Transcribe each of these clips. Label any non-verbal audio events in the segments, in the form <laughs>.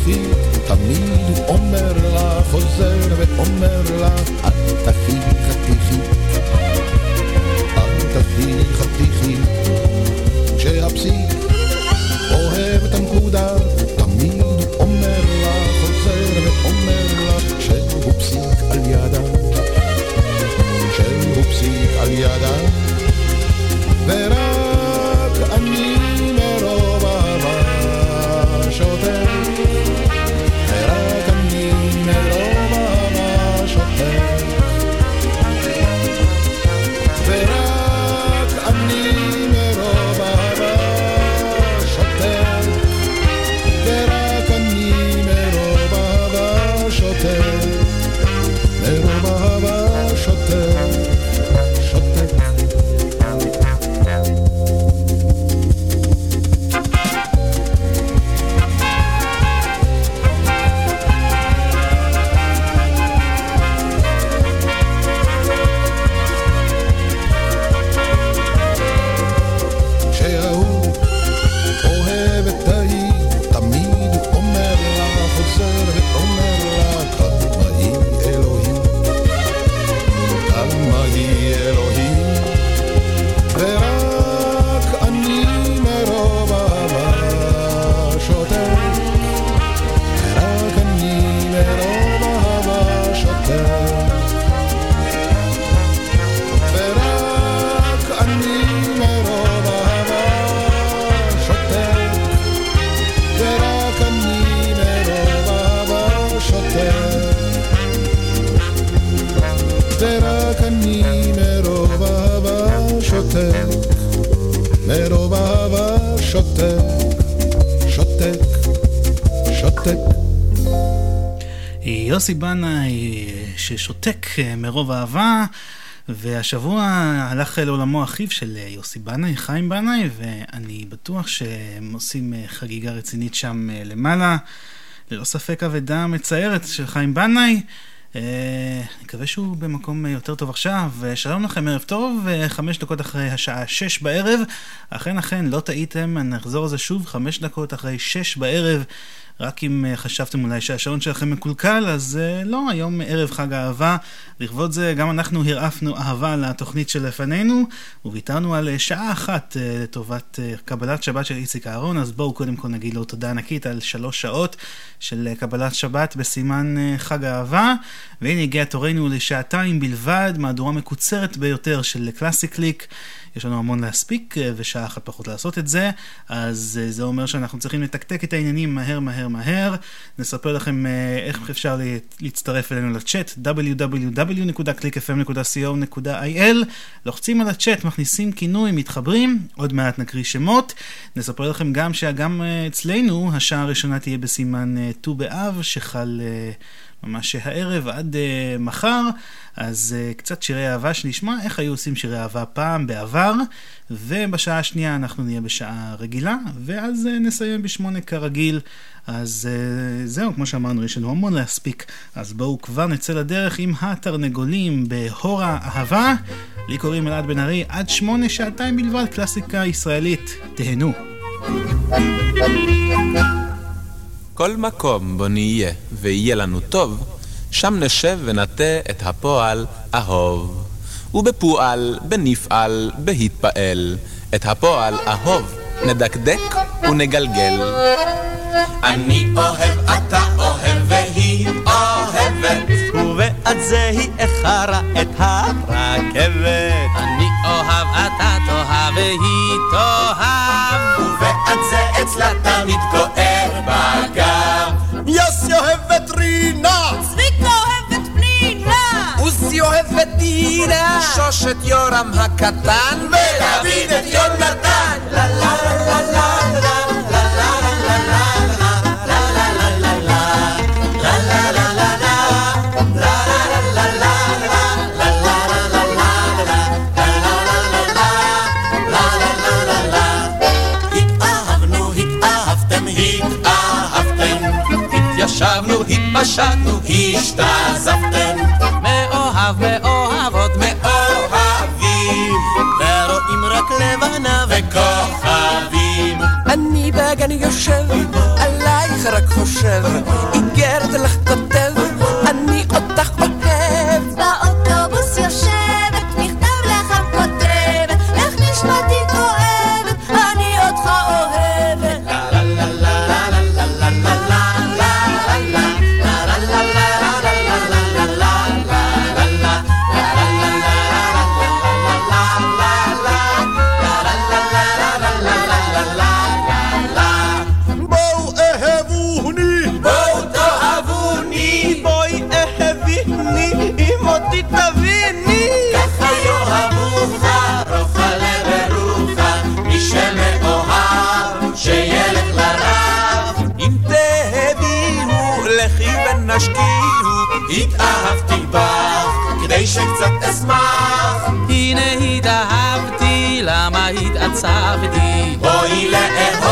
אנוכי תמיד אומר לה, חוזר ואומר לה, יוסי בנאי ששותק אה, מרוב אהבה, והשבוע הלך לעולמו אחיו של יוסי בנאי, חיים בנאי, ואני בטוח שהם עושים חגיגה רצינית שם למעלה. ללא ספק אבדה מצערת של חיים בנאי. אני מקווה שהוא במקום יותר טוב עכשיו. שלום לכם, ערב טוב, חמש דקות אחרי השעה שש בערב. אכן אכן, לא טעיתם, אני אחזור על זה שוב, חמש דקות אחרי שש בערב. רק אם אה, חשבתם אולי שהשעון שלכם מקולקל, אז אה, לא, היום ערב חג האהבה. לכבוד זה גם אנחנו הרעפנו אהבה לתוכנית שלפנינו, וויתרנו על אה, שעה אחת לטובת קבלת שבת של איציק אהרון, אז בואו קודם כל נגיד לו תודה ענקית על שלוש שעות של קבלת שבת בסימן חג האהבה. והנה הגיע תורנו לשעתיים בלבד, מהדורה מקוצרת ביותר של קלאסי קליק. יש לנו המון להספיק אה, ושעה אחת פחות לעשות את זה, אז אה, זה אומר שאנחנו צריכים לתקתק את העניינים מהר מהר מהר. נספר לכם אה, איך אפשר להצטרף אלינו לצ'אט www.clickfm.co.il לוחצים על הצ'אט, מכניסים כינוי, מתחברים, עוד מעט נקריא שמות. נספר לכם גם שגם אצלנו השעה הראשונה תהיה בסימן ט"ו באב, שחל... ממש הערב עד uh, מחר, אז uh, קצת שירי אהבה שנשמע איך היו עושים שירי אהבה פעם בעבר, ובשעה השנייה אנחנו נהיה בשעה רגילה, ואז uh, נסיים בשמונה כרגיל. אז uh, זהו, כמו שאמרנו, יש לנו המון להספיק, אז בואו כבר נצא לדרך עם התרנגולים בהורה אהבה. לי קוראים אלעד בן ארי, עד שמונה שעתיים בלבד, קלאסיקה ישראלית. תהנו. כל מקום בו נהיה ויהיה לנו טוב, שם נשב ונטה את הפועל אהוב. ובפועל, בנפעל, בהתפעל, את הפועל אהוב נדקדק ונגלגל. אני אוהב, אתה אוהב, והיא אוהבת. ובעד זה היא איחרה את הרכבת. אני אוהב, אתה תאהב, והיא תאהב. ובעד זה אצלה תמיד כואב בגב. דינה! שוש את יורם הקטן! ודוד את יונתן! לה לה לה לה לה ישבנו, התפשטנו, השתזפתם. מאוהב, מאוהבות, יושב, עלייך רק חושב, איגרת לך התעצבתי? בואי לאהוב,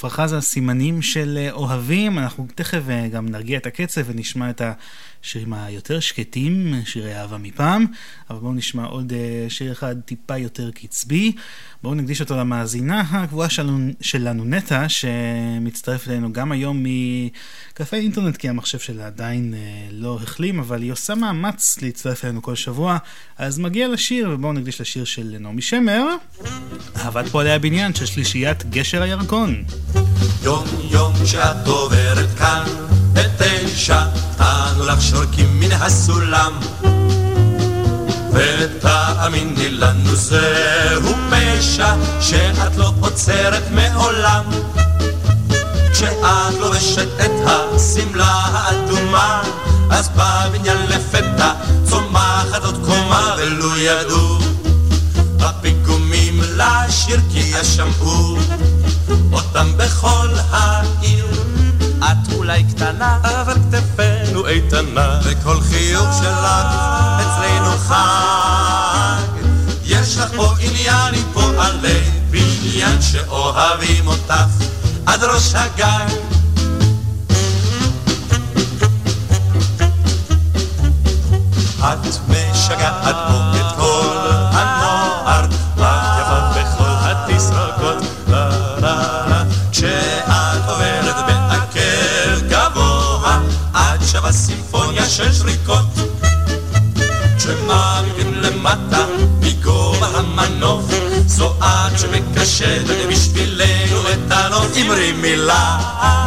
עפרה חזה, סימנים של אה, אוהבים. אנחנו תכף אה, גם נרגיע את הקצב ונשמע את השירים היותר שקטים, שירי אהבה מפעם. אבל בואו נשמע עוד אה, שיר אחד טיפה יותר קצבי. בואו נקדיש אותו למאזינה הקבועה שלנו, שלנו נטע, שמצטרפת אלינו גם היום מקפה אינטרנט, כי המחשב שלה עדיין לא החלים, אבל היא עושה מאמץ להצטרף אלינו כל שבוע. אז מגיע לשיר, ובואו נקדיש לשיר של נעמי שמר, אהבת פועלי הבניין של שלישיית גשר הירקון. יום יום שאת עוברת כאן בתשע, אנו לך שורקים מן הסולם. ותאמיני לנו זהו פשע שאת לא עוצרת מעולם. כשאת לובשת את השמלה האדומה, אז בבניין לפתע צומחת עוד קומה ולו ידעו הפיגומים לשיר כי ישמעו אותם בכל העיר. את אולי קטנה, אבל כתפינו איתנה, וכל חיוך שלך אצלנו חג. יש לך פה עניין עם פועלי בניין שאוהבים אותך עד ראש הגג. את משגעת פה שריקות. כשמעמידים למטה מגובה המנוף, זו את שמקשטת בשבילנו את הנוף. אמרי מילה,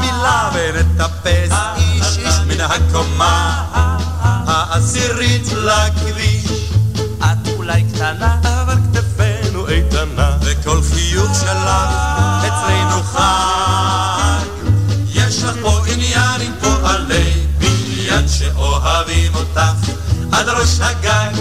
מילה ונטפס איש איש מן הקומה העשירית לכביש. את אולי קטנה, אבל כתפינו איתנה, וכל חיוך שלך ראש הגג.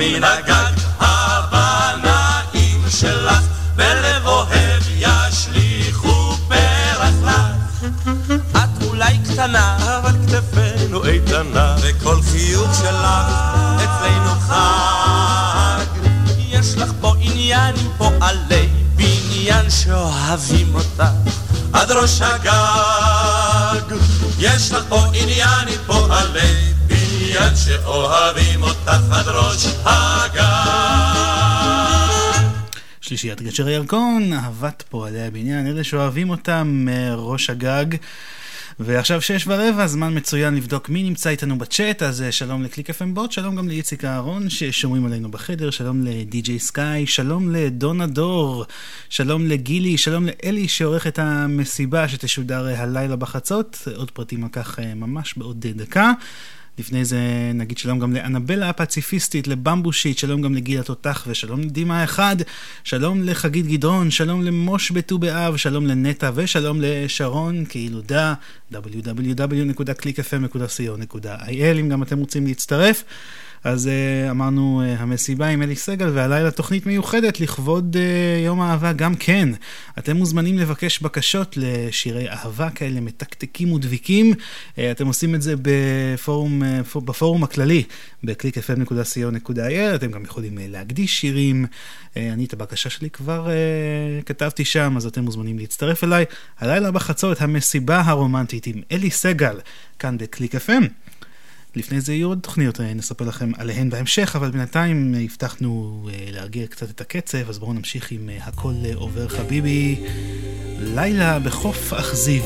ומן הגג הבנאים שלך בלב אוהב ישליכו פרח לך. את אולי קטנה, אבל כתפינו איתנה, וכל חיוך שלך אצלנו חג. יש לך פה עניין עם פועלי בניין שאוהבים אותך עד ראש הגג. יש לך פה עניין עם פועלי בניין שאוהבים אותך עד ראש הגג. שלישיית גשר הירקון, אהבת פועלי הבניין, אלה שאוהבים אותם מראש הגג. ועכשיו שש ורבע, זמן מצוין לבדוק מי נמצא איתנו בצ'אט, אז אה, שלום לקליק FM בוט, שלום גם לאיציק אהרון ששומעים עלינו בחדר, שלום לדי.ג'יי סקאי, שלום לדונה דור, שלום לגילי, שלום לאלי שעורך את המסיבה שתשודר אה, הלילה בחצות, עוד פרטים על כך אה, ממש בעוד דקה. לפני זה נגיד שלום גם לאנבלה הפציפיסטית, לבמבושיט, שלום גם לגיל התותח ושלום לדימה האחד, שלום לחגית גדרון, שלום למוש בט"ו באב, שלום לנטע ושלום לשרון כילודה www.clickfm.co.il אם גם אתם רוצים להצטרף. אז uh, אמרנו uh, המסיבה עם אלי סגל, והלילה תוכנית מיוחדת לכבוד uh, יום האהבה גם כן. אתם מוזמנים לבקש בקשות לשירי אהבה כאלה מתקתקים ודביקים. אתם עושים את זה בפורום, בפורום הכללי, ב-clickfm.co.il. אתם גם יכולים להקדיש שירים. אני את הבקשה שלי כבר כתבתי שם, אז אתם מוזמנים להצטרף אליי. הלילה בחצות המסיבה הרומנטית עם אלי סגל, כאן בקליק FM. לפני זה יהיו עוד תוכניות, אה, נספר לכם עליהן בהמשך, אבל בינתיים אה, הבטחנו אה, להרגיע קצת את הקצב, אז בואו נמשיך עם הכל עובר חביבי, לילה בחוף אכזיב.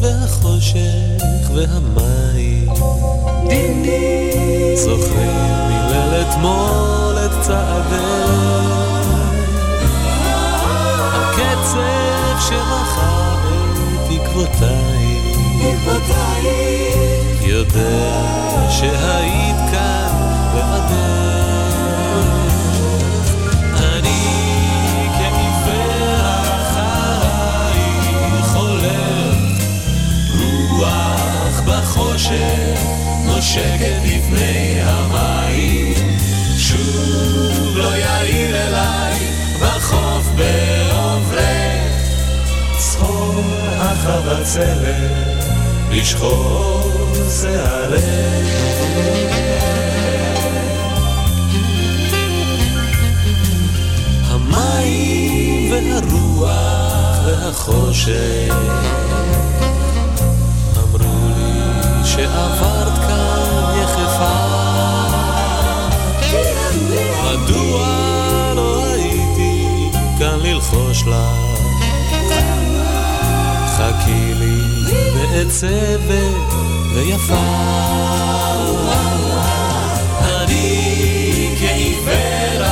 והחושך והמים. זוכרים מליל אתמול את צעדיהם שמחה את תקוותיי, יודע שהיית כאן לבדך. אני כעיוור אחריי חולם, רוח בחושך נושקת לפני המים, שוב לא יאיר אליי בחוף בעוברי צחור החבצלת לשחור שערי המים והרוח והחושך אמרו לי שעברת כאן יחפה. מדוע לא הייתי כאן ללחוש לך חכי לי מעצבת ויפה. אני כעיוור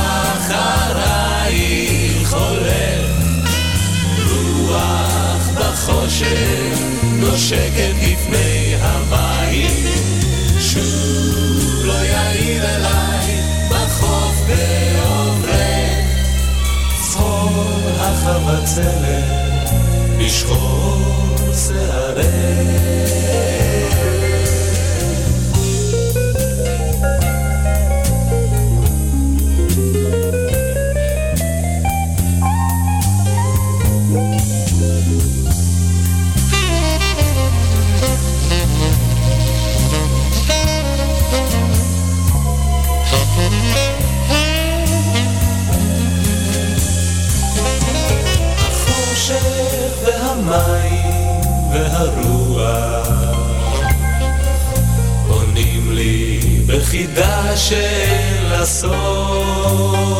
אחרייך הולך. רוח בחושך נושקת לפני המים. שוב לא יאיר אליי בחוף בעוברי צחור החבצלת לשחור שערי והמים והרוח עונים לי בחידה של הסוף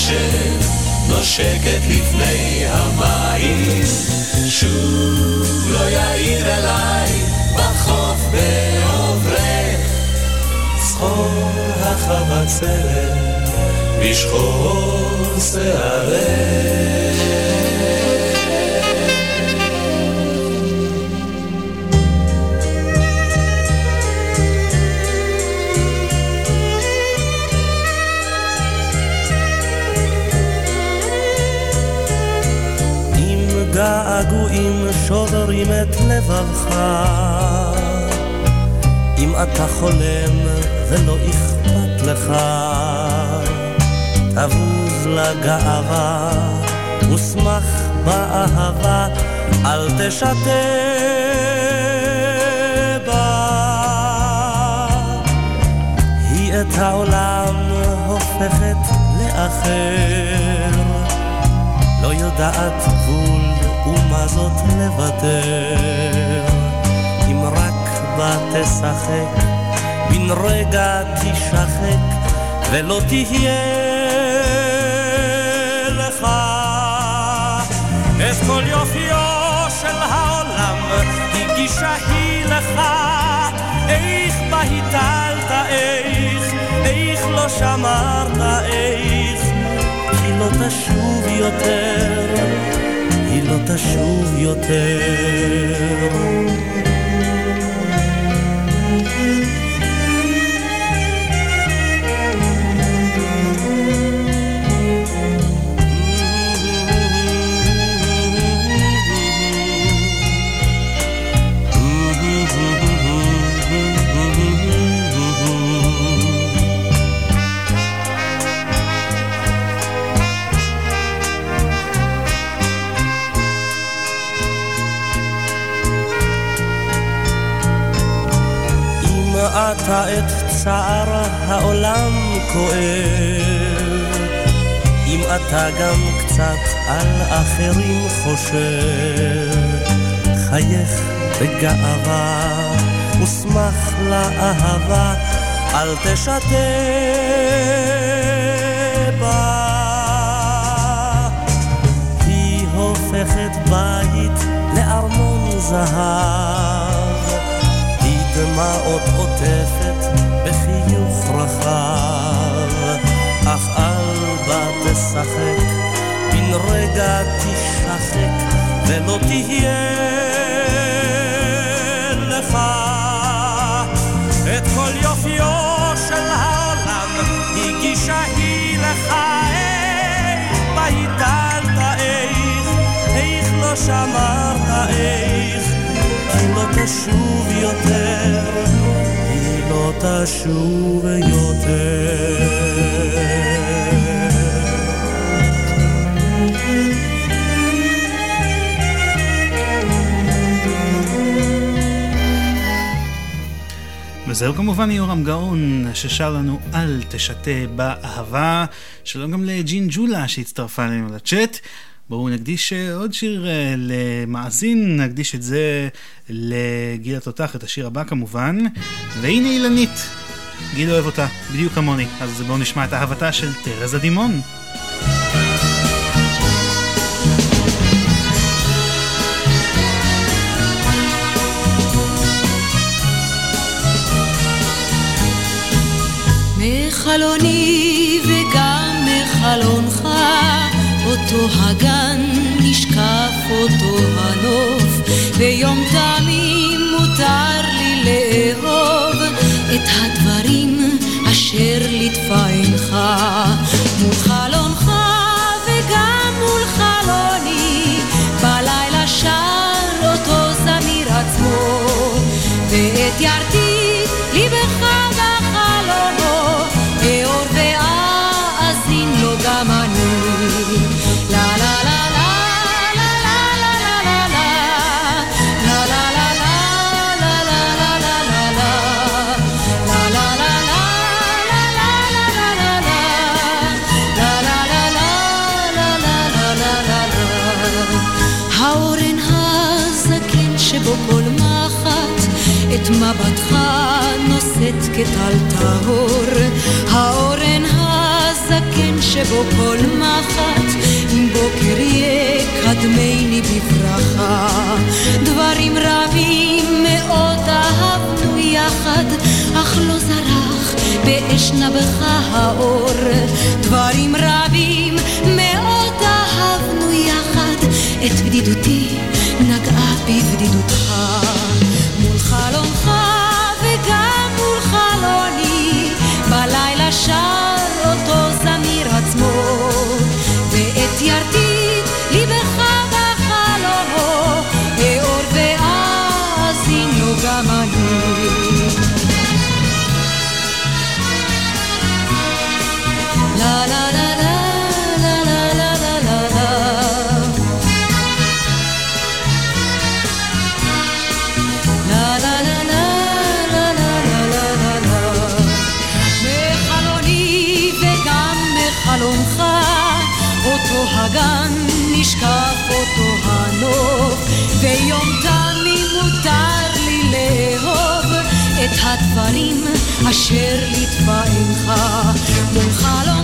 בחושך נושקת לפני המים. שוב לא יאיר אליי בחוף בעוברך צחור החבצלת בשחור שערך געגועים שוברים את לבבך, אם אתה חולם ולא אכפת לך, תבוז לגאווה ושמח באהבה, אל תשתה בה. היא את העולם הופכת לאחר. לא יודעת גבול ומה זאת לוותר. אם רק בה תשחק, בן רגע תשחק, ולא תהיה לך את כל יופיו של העולם, הגישה היא לך, איך בא בהיטלת איך, איך לא שמרת איך, כי לא תשוב יותר, לא תשוב יותר. אתה את צער העולם כואב, אם אתה גם קצת על אחרים חושב, חייך בגאווה ושמח לאהבה, אל תשתה בה. היא הופכת בית לארמון זהב. דמעות עוטפת בחיוך רחב, אך אל בה תשחק, בן רגע תשחק, ולא תהיה לך את כל יופיו של העולם, הגישה היא לך איך בהיטלת איך, איך לא שמרת איך לא תשוב יותר, היא לא תשוב יותר. וזהו כמובן יורם גאון ששר לנו אל תשתה באהבה. שלום גם לג'ין ג'ולה שהצטרפה אלינו לצ'אט. בואו נקדיש אה, עוד שיר אה, למאזין, נקדיש את זה לגיל התותח, את השיר הבא כמובן. והנה אילנית, גיל אוהב אותה, בדיוק כמוני. אז בואו נשמע את אהבתה של תרזה דימון. מחלוני וגם מחלונך אותו הגן נשקף אותו הנוף, ביום תמים מותר לי לאהוב את הדברים אשר ליטפה עינך. מול חלונך וגם מול חלוני בלילה שר אותו זמיר עצמו ואת ירתי נושאת כטל טהור, האורן הזקן שבו כל מחט, אם בוקר יקדמני בברכה. דברים רבים מאוד אהבנו יחד, אך לא זרח באש נבך האור. דברים רבים מאוד אהבנו יחד, את בדידותי נגעה בבדידותך. הדברים אשר עינך מול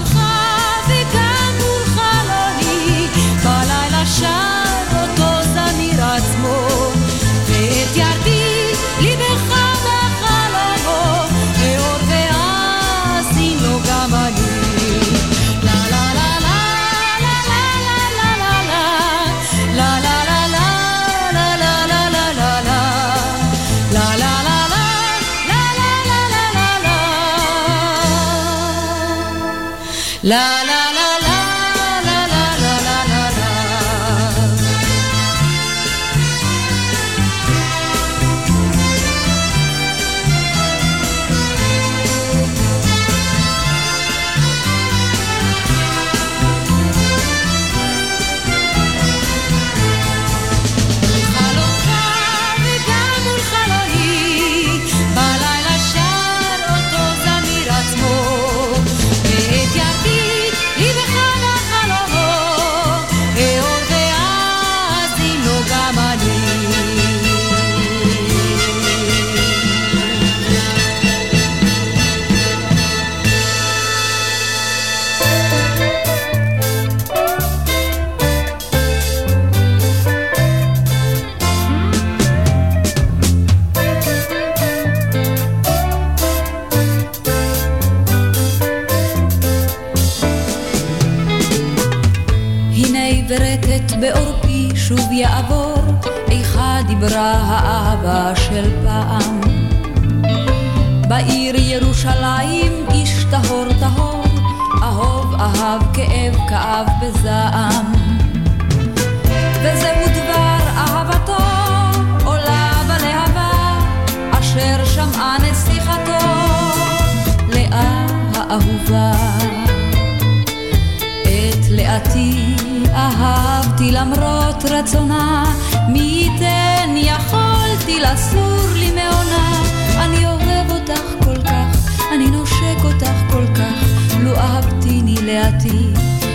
רצונה, מי ייתן יכולתי לסור לי מעונה. אני אוהב אותך כל כך, אני נושק אותך כל כך, לו אהבתיני לאתי,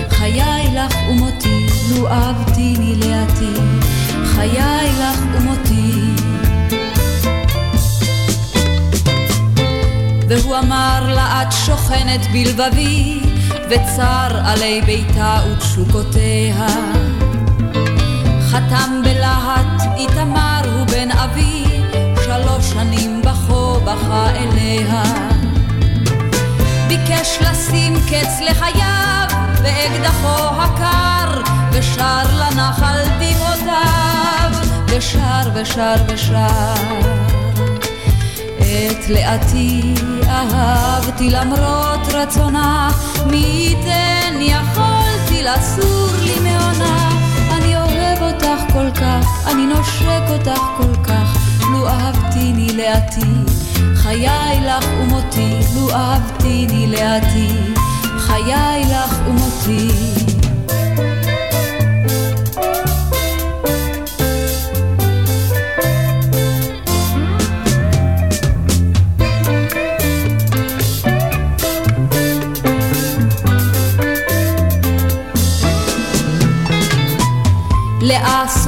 חיי לך ומותי, לו אהבתיני לאתי, חיי לך ומותי. והוא אמר לה את שוכנת בלבבי וצר עלי ביתה ותשוקותיה. חתם בלהט איתמר הוא בן אבי, שלוש שנים בכו בכה אליה. ביקש לשים קץ לחייו, באקדחו הקר, ושר לנחל דמעותיו, ושר ושר ושר. את לאתי אהבתי למרות רצונה, מי ייתן יכולתי לסור לי מעונה. כל כך, אני נושק אותך כל כך, לו אהבתיני לאתי, חיי לך ומותי, לו אהבתיני לאתי, חיי לך ומותי.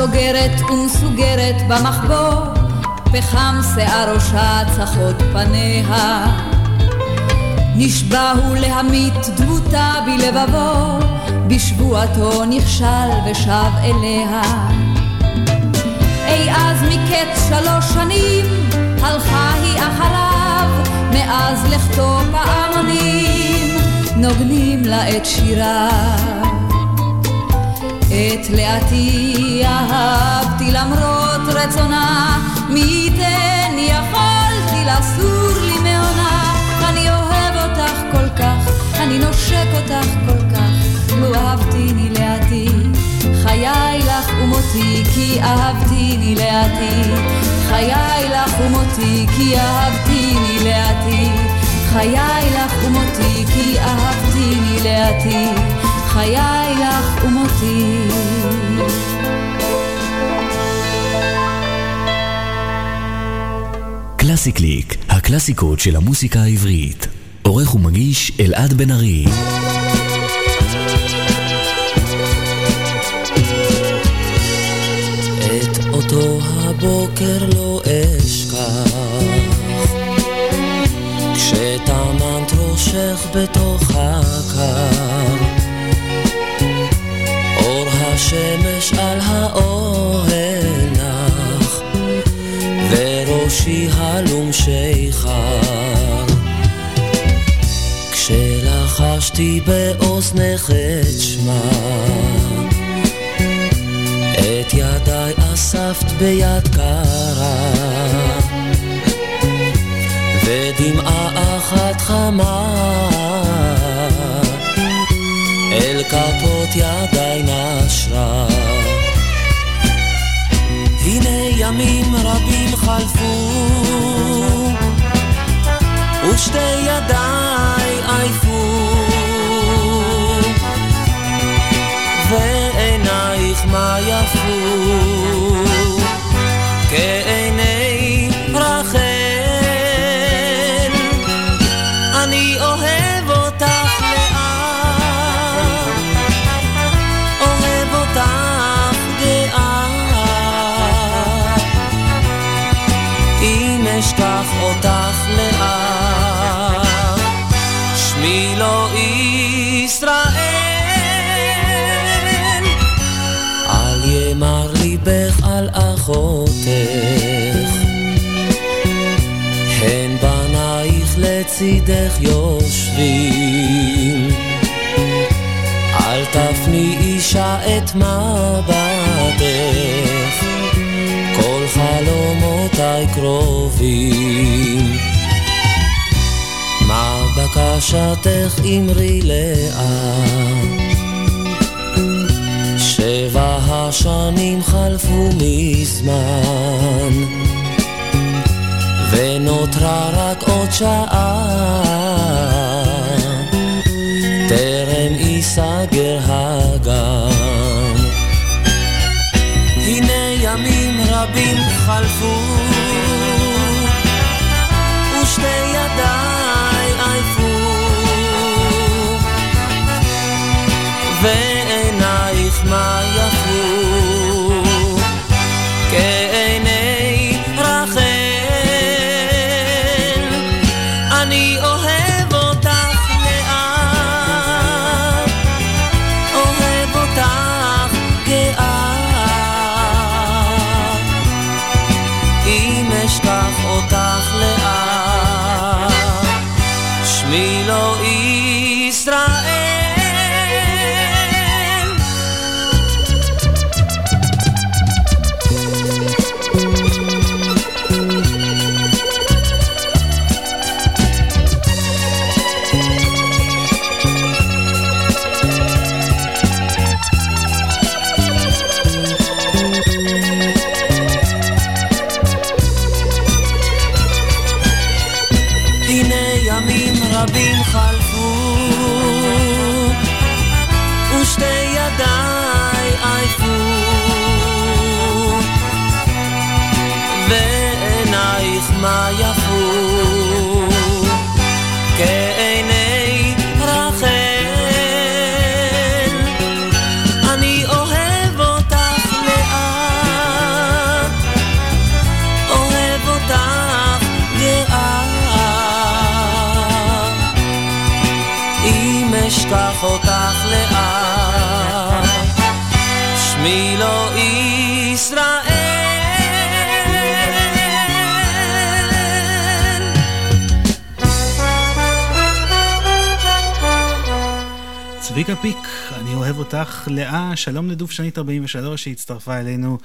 סוגרת ומסוגרת במחבור, פחם שיער ראשה צחות פניה. נשבע הוא להמית דמותה בלבבו, בשבועתו נכשל ושב אליה. אי אז מקץ שלוש שנים, הלכה היא אחריו, מאז לכתו פעמונים, נוגנים לה את שיריו. את לאתי אהבתי למרות רצונה, מי ייתן יכולתי לסור לי מעונה. אני אוהב אותך כל כך, אני נושק אותך כל כך, לו אהבתיני לאתי. חיי לך ומותי כי אהבתיני לאתי. חיי לך ומותי כי אהבתיני לאתי. חיי לך ומותי כי אהבתיני לאתי. חיי לך ומותי. קלאסי קליק, הקלאסיקות של המוסיקה העברית. עורך ומגיש אלעד בן ארי. את אותו הבוקר לא אשכח כשטמנת ראשך בתוך הקר השמש על האוהל נח, וראשי הלום שיכר. כשלחשתי באוזנך את שמה, את ידיי אספת ביד קרה, ודמעה אחת חמה כפות ידיי נשרה. הנה ימים רבים חלפו, ושתי ידיי עייפו, ועינייך מה יפו, לצידך יושבים. אל תפני אישה את מבטך. כל חלומותיי קרובים. מה בקשתך אמרי לאט? שבע השנים חלפו מזמן, ונותרה רק עוד שעה, טרם ייסגר הגן. הנה ימים רבים חלפו, צביקה פיק, אני אוהב אותך לאה, שלום לדובשנית 43 שהצטרפה אלינו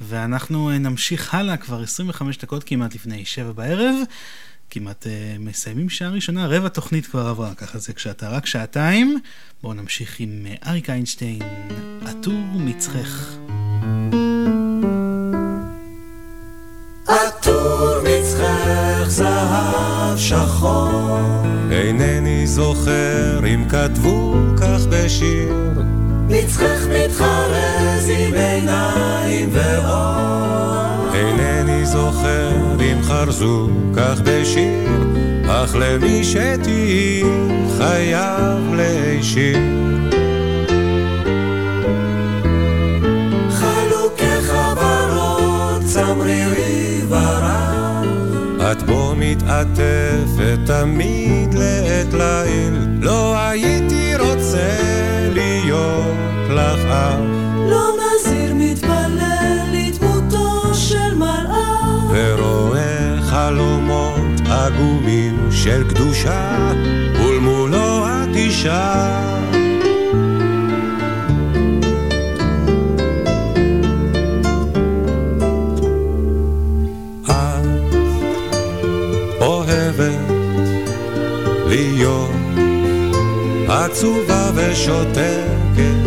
ואנחנו אה, נמשיך הלאה כבר 25 דקות כמעט לפני שבע בערב כמעט uh, מסיימים שעה ראשונה, רבע תוכנית כבר עברה, ככה זה כשאתה רק שעתיים. בואו נמשיך עם uh, אריק איינשטיין, עטור מצחך. עטור מצחך זהב שחור. אינני זוכר אם כתבו כך בשיר. מצחך מתחרז עם עיניים ואור. אינני זוכר אם חרזו כך בשיר. אך למי שתהי חייב להישיר את בו מתעטפת תמיד לעת ליל לא הייתי רוצה להיות לך אח. לא נזיר מתפלל לדמותו של מלאך. ורואה חלומות עגומים של קדושה ולמולו את אישה עצובה ושותקת.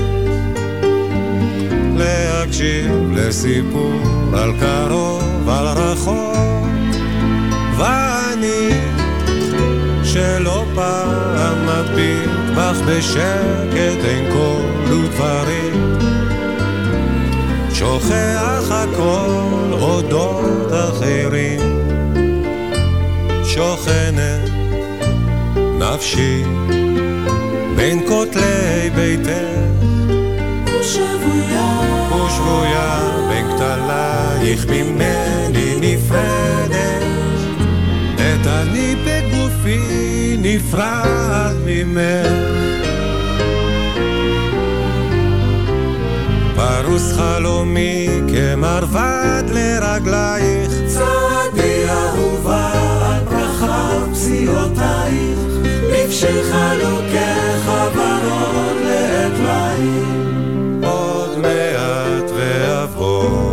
להקשיב לסיפור על קרוב, על רחוק. ואני שלא פעם מביט בך בשקט אין קול ודברים שוכח הכל אודות אחרים. שוכנת נפשי בין כותלי ביתך. ושבויה. ושבויה בין כתלייך ממני נפרדת. את אני בגופי נפרד ממך. פרוס חלומי כמרבד לרגלייך. צעדי אהובה על ברכה פסיעותייך נפשך לוקח ורוד לעת ליל עוד מעט ואבוא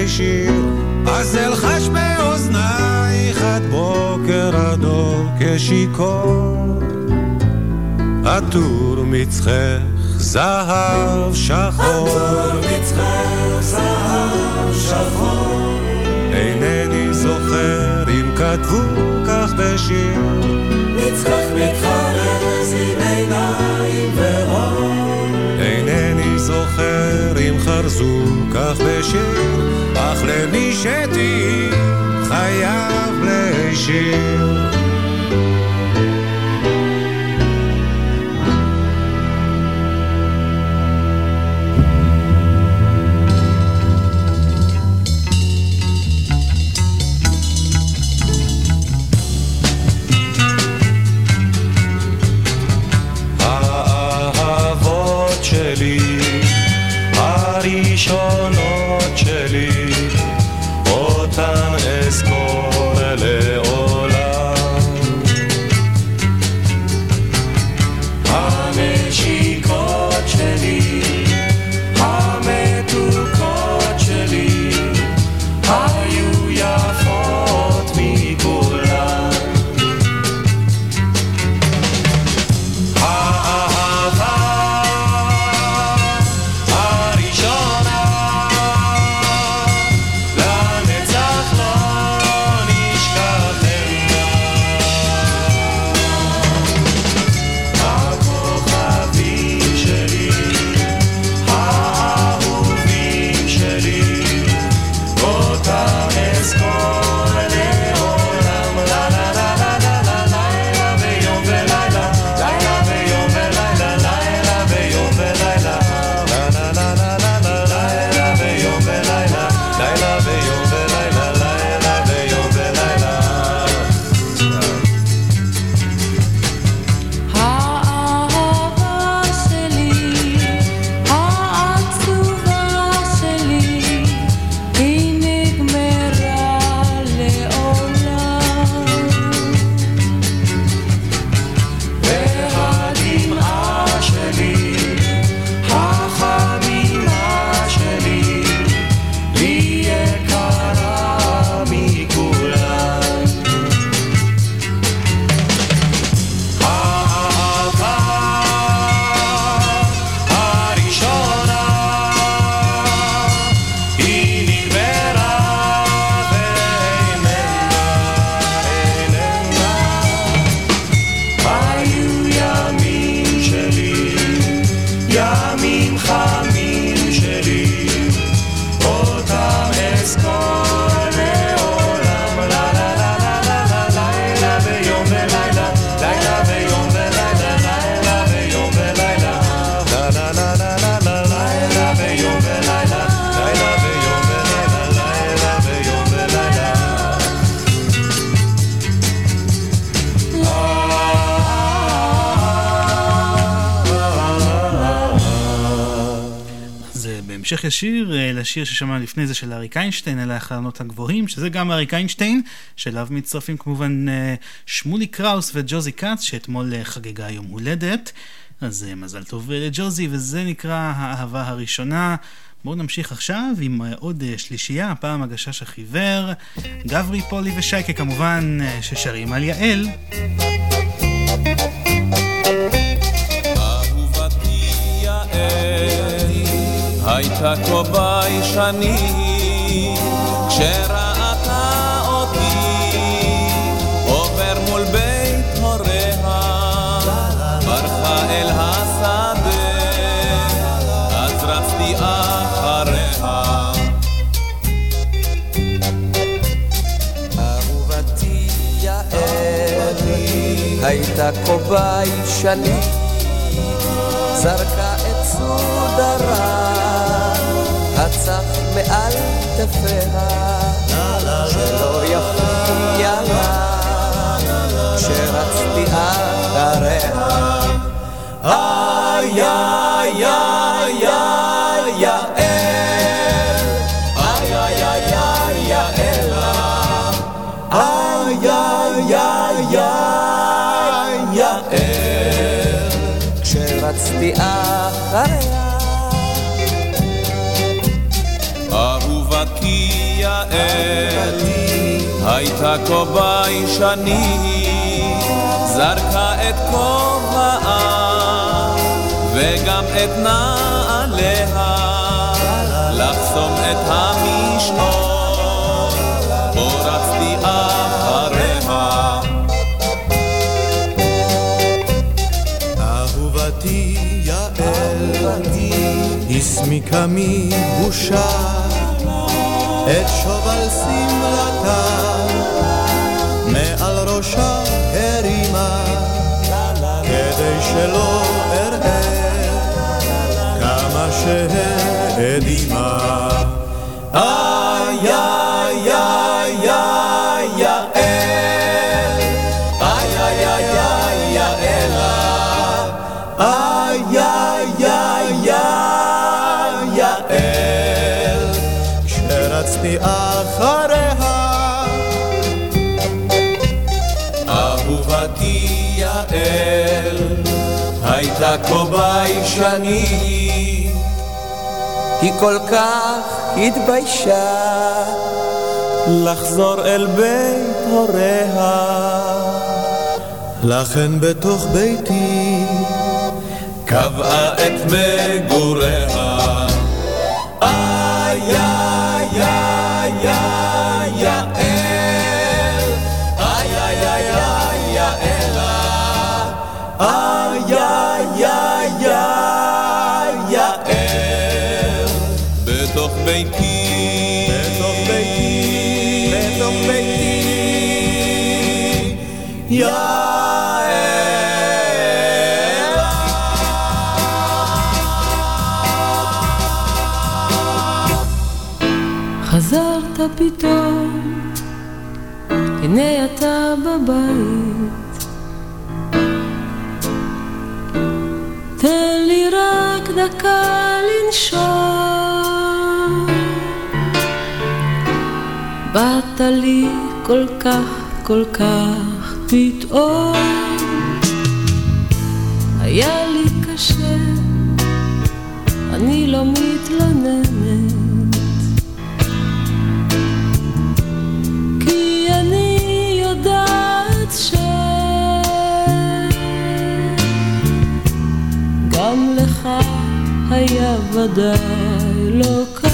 אלי שיר אז אלחש באוזנייך עד בוקר עד אור כשיכור. עטור מצחך זהב שחור. עטור מצחך זהב שחור. אינני זוכר אם כתבו כך בשיר. מצחך מתחרז עם עיניים ואור זוכר אם חרזו כך בשיר, אך למי שתהי חייב להישיר. המשך ישיר אה, לשיר ששמע לפני זה של אריק איינשטיין, אלה החלונות הגבוהים, שזה גם אריק איינשטיין, שאליו מצטרפים כמובן אה, שמולי קראוס וג'וזי כץ, שאתמול אה, חגגה יום הולדת. אז מזל טוב לג'וזי, וזה נקרא האהבה הראשונה. בואו נמשיך עכשיו עם עוד שלישייה, הפעם הגשש החיוור, גברי, פולי ושייקה כמובן, ששרים על יעל. הייתה כה ביישנית כשראתה אותי עובר מול בית הוריה. ברחה אל השדה אז רצתי אחריה. אהובתי יעל הייתה כה ביישנית זרקה צח מעל כתפיה, שלא יפתיע לה, כשרצתי אחריה. איי איי איי איי אחריה. הייתה כה ביישנית, זרקה את כובעה וגם את נעליה, לחסום את המשנות, בו רצתי אחריה. אהובתי יעל, הסמיקה מבושה את שובל שמלתה מעל ראשה הרימה כדי שלא אראה כמה שהאדימה איי ביישנית היא כל כך התביישה לחזור אל בית הוריה לכן בתוך ביתי קבעה את מגוריה איי איי איי איי יעל איי איי איי יעלה אתה בבית. תן לי רק דקה לנשום. באת לי כל כך, כל כך פתאום. היה לי קשה, אני לא מתלוננת. היה ודאי לא קל.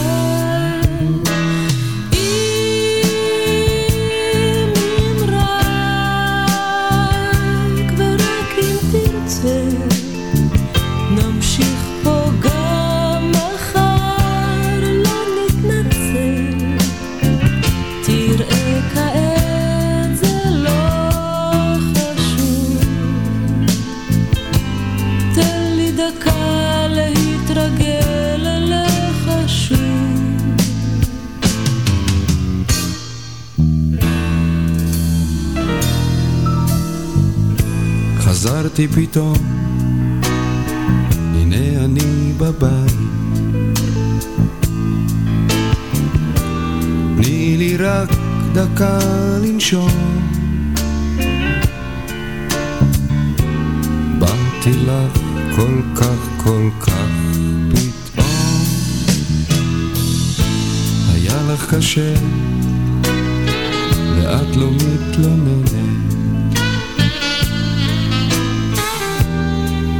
אותי פתאום, הנה אני בבית. תני לי רק דקה לנשום. באתי לך כל כך כל כך פתאום. היה לך קשה, ואת לא מתלוננת.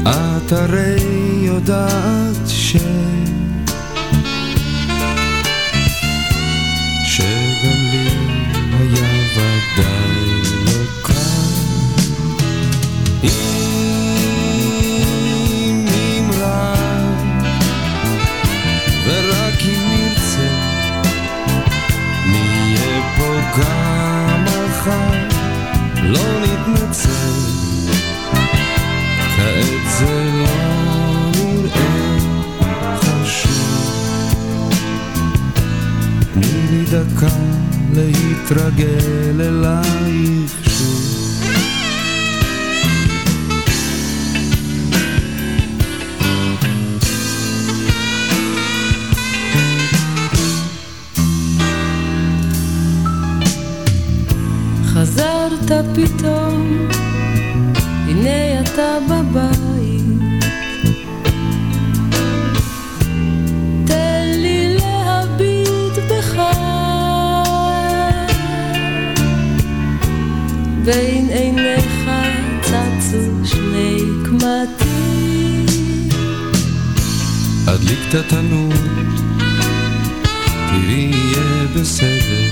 את הרי יודעת ש... דקה להתרגל אלייך את התנור, תראי יהיה בסדר.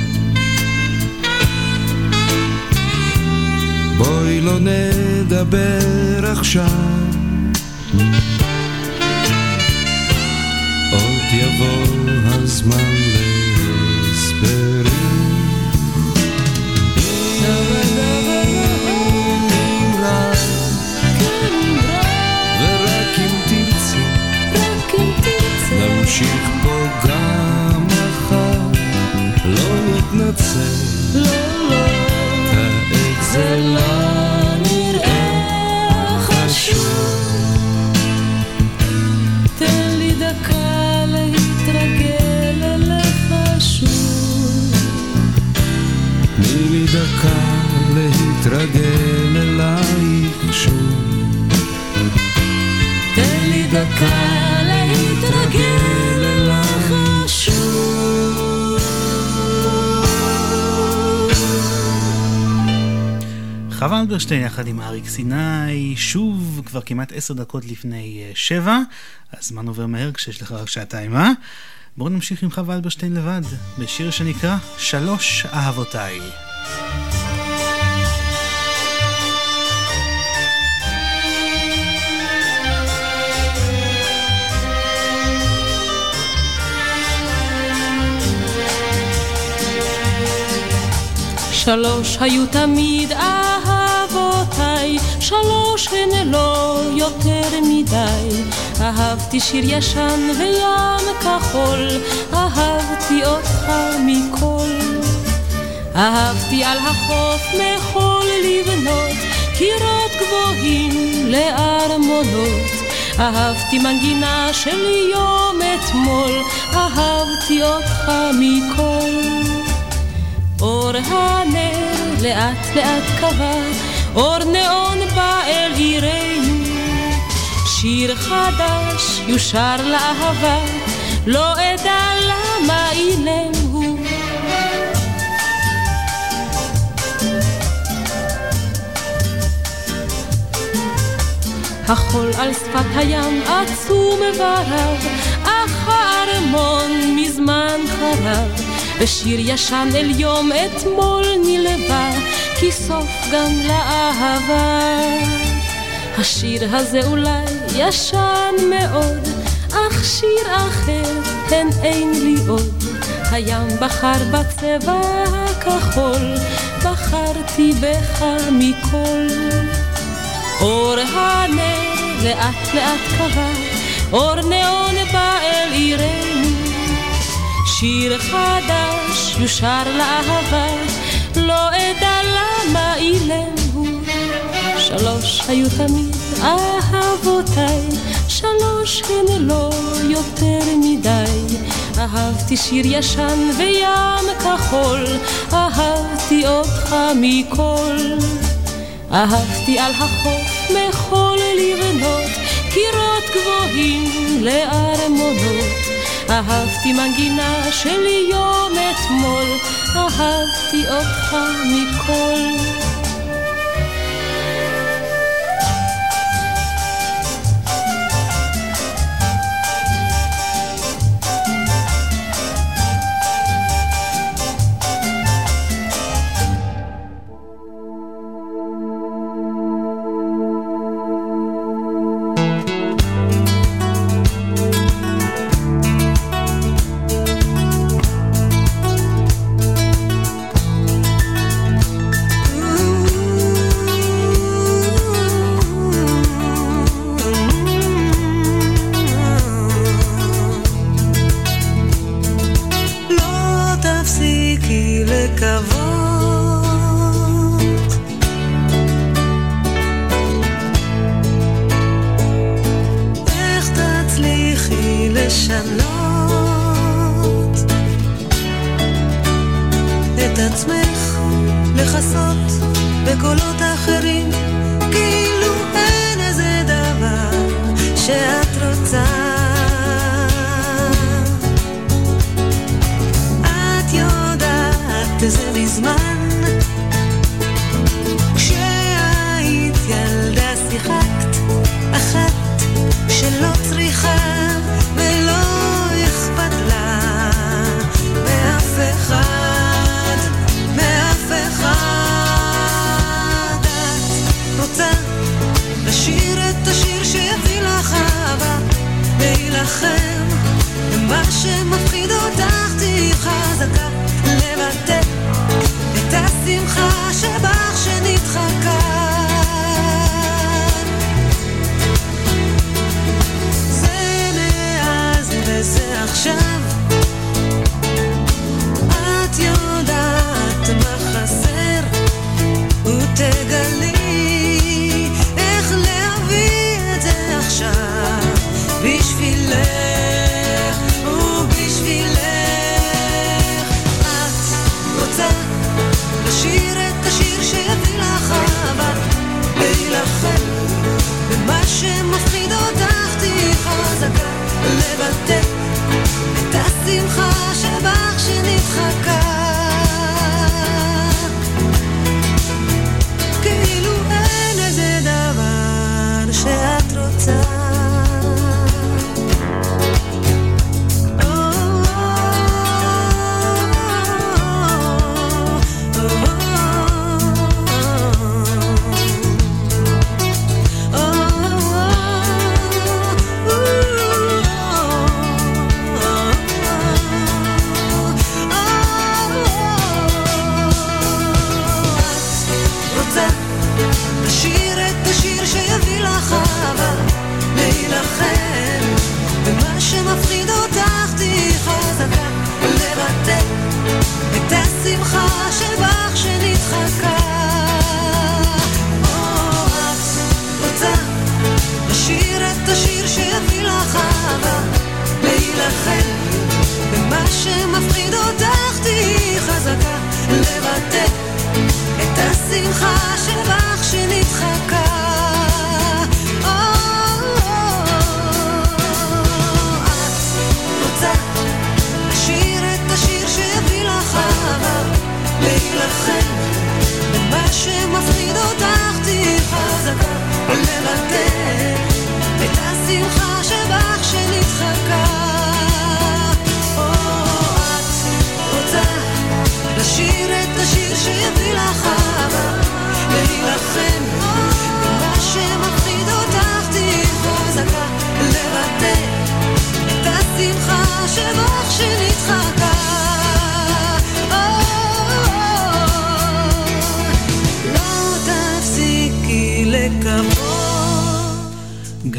בואי לא נדבר עכשיו. חווה אלברשטיין יחד עם אריק סיני, שוב, כבר כמעט עשר דקות לפני אה, שבע, הזמן עובר מהר כשיש לך רק שעתיים, אה? בואו נמשיך עם חווה אלברשטיין לבד, בשיר שנקרא שלוש אהבותיי. שלוש היו תמיד אהבותיי, שלוש הן לא יותר מדי. אהבתי שיר ישן וים כחול, אהבתי אותך מכל. אהבתי על החוף מחול לבנות, קירות גבוהים לארמונות. אהבתי מנגינה של יום אתמול, אהבתי אותך מכל. אור הנר לאט לאט קבע, אור נאון בא אל עירנו. שיר חדש יושר לאהבה, לא אדע למה אילם הוא. החול על שפת הים עצום ורב, אך הארמון מזמן חרב. ושיר ישן אל יום אתמול נלווה, כי סוף גם לאהבה. השיר הזה אולי ישן מאוד, אך שיר אחר הן אין לי עוד. הים בחר בצבע הכחול, בחרתי בך מכל. אור הנר לאט לאט קבע, אור נאון בא אל עירנו. שיר חדש יושר לאהבה, לא אדע למה אילם הוא. שלוש היו תמיד אהבותיי, שלוש הן לא יותר מדי. אהבתי שיר ישן וים כחול, אהבתי אותך מכל. אהבתי על החוף מחול לבנות, קירות גבוהים לארמונות. אהבתי מנגינה של יום אתמול, אהבתי אותך מכל וזה מזמן. כשהיית ילדה שיחקת, אחת שלא צריכה ולא אכפת לה מאף אחד, מאף אחד. את רוצה לשיר את השיר שיביא לך אהבה, להילחם במה שמפחיד וזה עכשיו.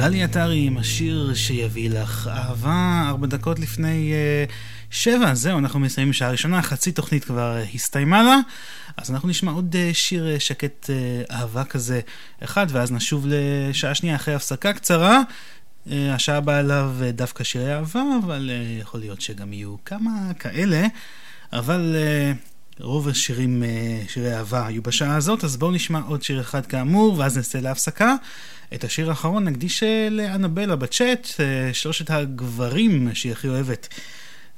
גלי עטרי עם השיר שיביא לך אהבה, ארבע דקות לפני אה, שבע, זהו, אנחנו מסיימים שעה ראשונה, חצי תוכנית כבר הסתיימה לה, אז אנחנו נשמע עוד אה, שיר אה, שקט אה, אהבה כזה אחד, ואז נשוב לשעה שנייה אחרי הפסקה קצרה. אה, השעה באה אליו אה, דווקא שירי אהבה, אבל אה, יכול להיות שגם יהיו כמה כאלה, אבל... אה, רוב השירים, אה, שירי אהבה היו בשעה הזאת, אז בואו נשמע עוד שיר אחד כאמור, ואז נצא להפסקה. את השיר האחרון נקדיש לאנבלה בצ'אט, שלושת הגברים שהיא הכי אוהבת.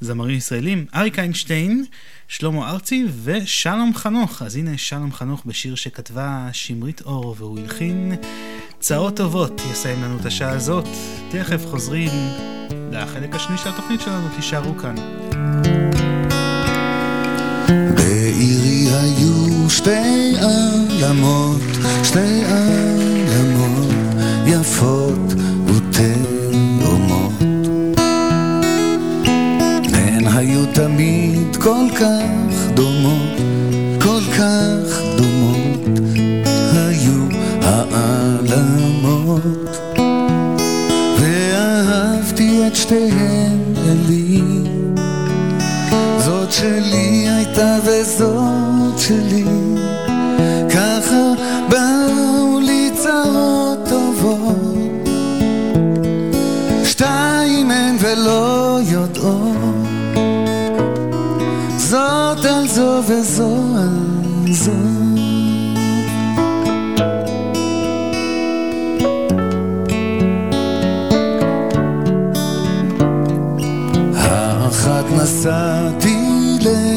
זמרים ישראלים, אריק איינשטיין, שלמה ארצי ושלום חנוך. אז הנה שלום חנוך בשיר שכתבה שמרית אור והוא הלחין צרות טובות. יסיים לנו את השעה הזאת. תכף חוזרים לחלק השני של התוכנית שלנו, תישארו כאן. בעירי היו שתי עלמות, שתי עלמות זאת שלי הייתה וזאת שלי, ולא יודעות. זאת על זו וזו על זו האחת נסעתי להרים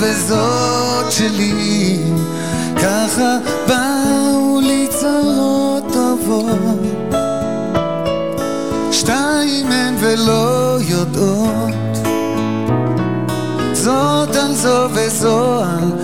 וזאת שלי. ככה באו לי צרות טובות. שתיים הן ולא יודעות. זאת על זו וזו על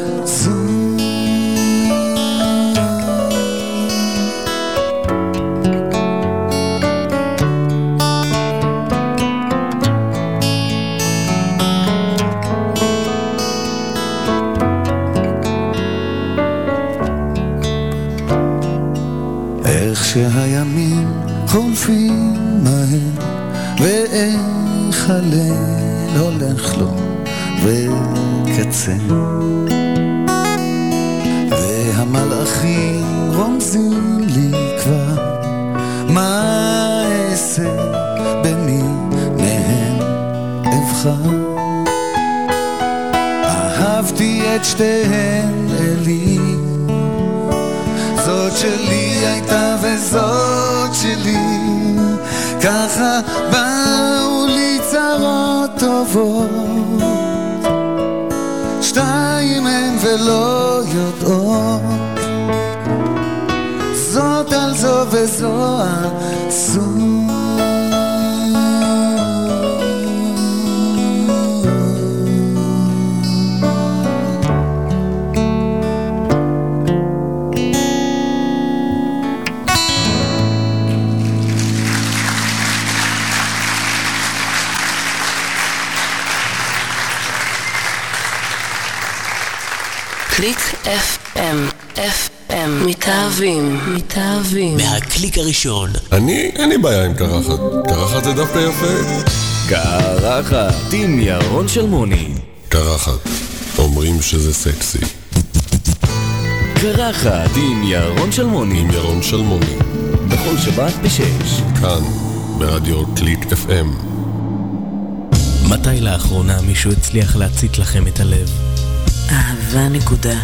וקצר. והמלאכים רומזים לי כבר מה אעשה במי מהם אבחר. אהבתי את שתיהן אלי זאת שלי הייתה וזאת שלי ככה באו לי צרות טובות ולא יודעות. זאת על זו וזו על מתאהבים, מתאהבים. מהקליק הראשון. אני, אין לי בעיה עם קרחת. קרחת זה דווקא יפה. קרחת, עם ירון שלמוני. קרחת, אומרים שזה סקסי. קרחת עם ירון שלמוני. עם ירון שלמוני. בכל שבת בשש. כאן, ברדיו קליק FM. מתי לאחרונה מישהו הצליח להצית לכם את הלב? אהבה נקודה.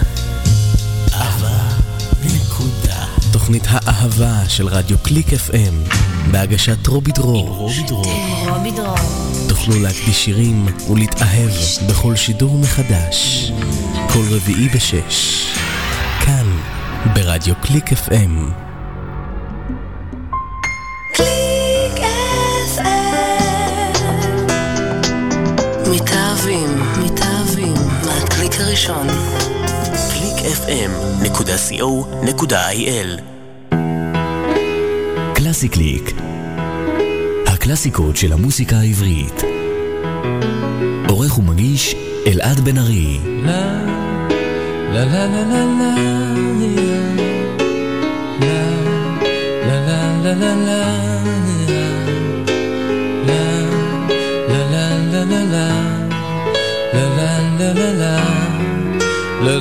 תוכנית האהבה של רדיו קליק FM בהגשת רובי דרור. רובי דרור. תוכלו להקדיש שירים ולהתאהב בכל שידור מחדש. כל רביעי בשש. כאן, ברדיו קליק FM. קליק FM. מתאהבים, מתאהבים, מהקליק הראשון. www.clickfm.co.il קלאסי קליק הקלאסיקות של המוסיקה העברית עורך ומגיש אלעד בן ארי. לה לה לה לה לה לה לה לה לה לה לה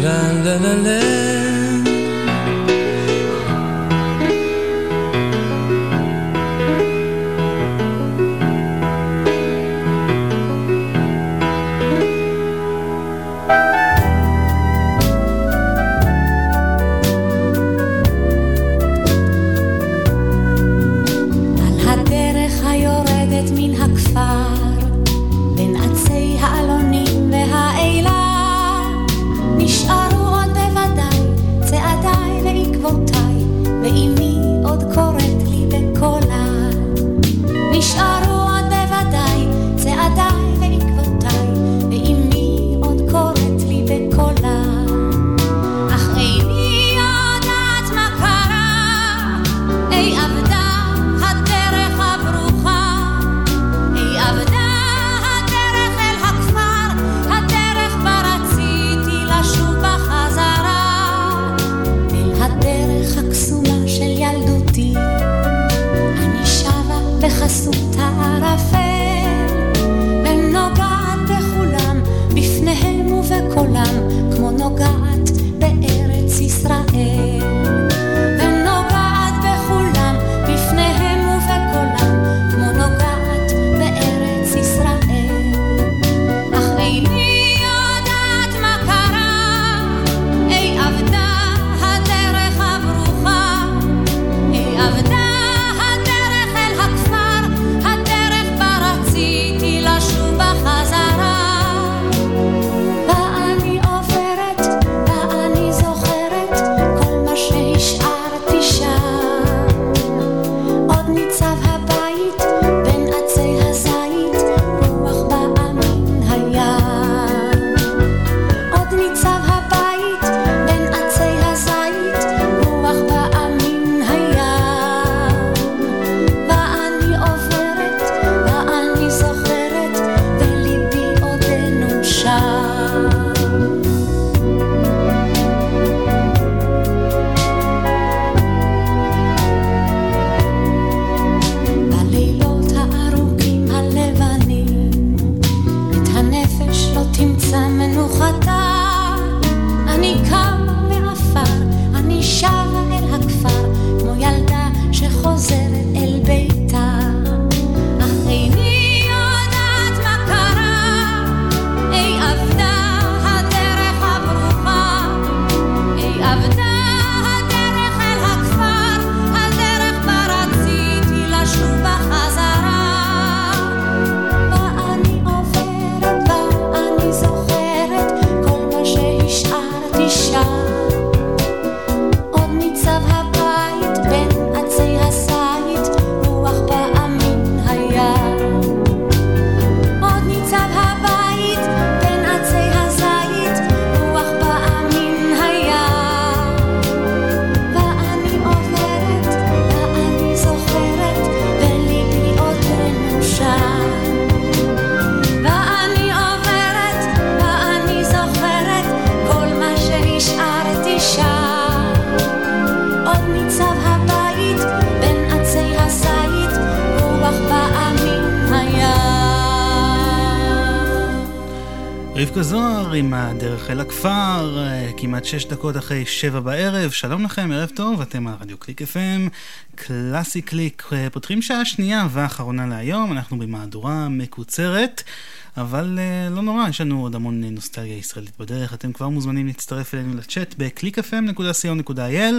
la la la la דקות אחרי שבע בערב, שלום לכם, ערב טוב, אתם על רדיו קליק FM, קלאסי קליק, אה, פותחים שעה שנייה ואחרונה להיום, אנחנו במהדורה מקוצרת, אבל אה, לא נורא, יש לנו עוד המון נוסטלגיה ישראלית בדרך, אתם כבר מוזמנים להצטרף אלינו לצ'אט ב-clickfm.co.il.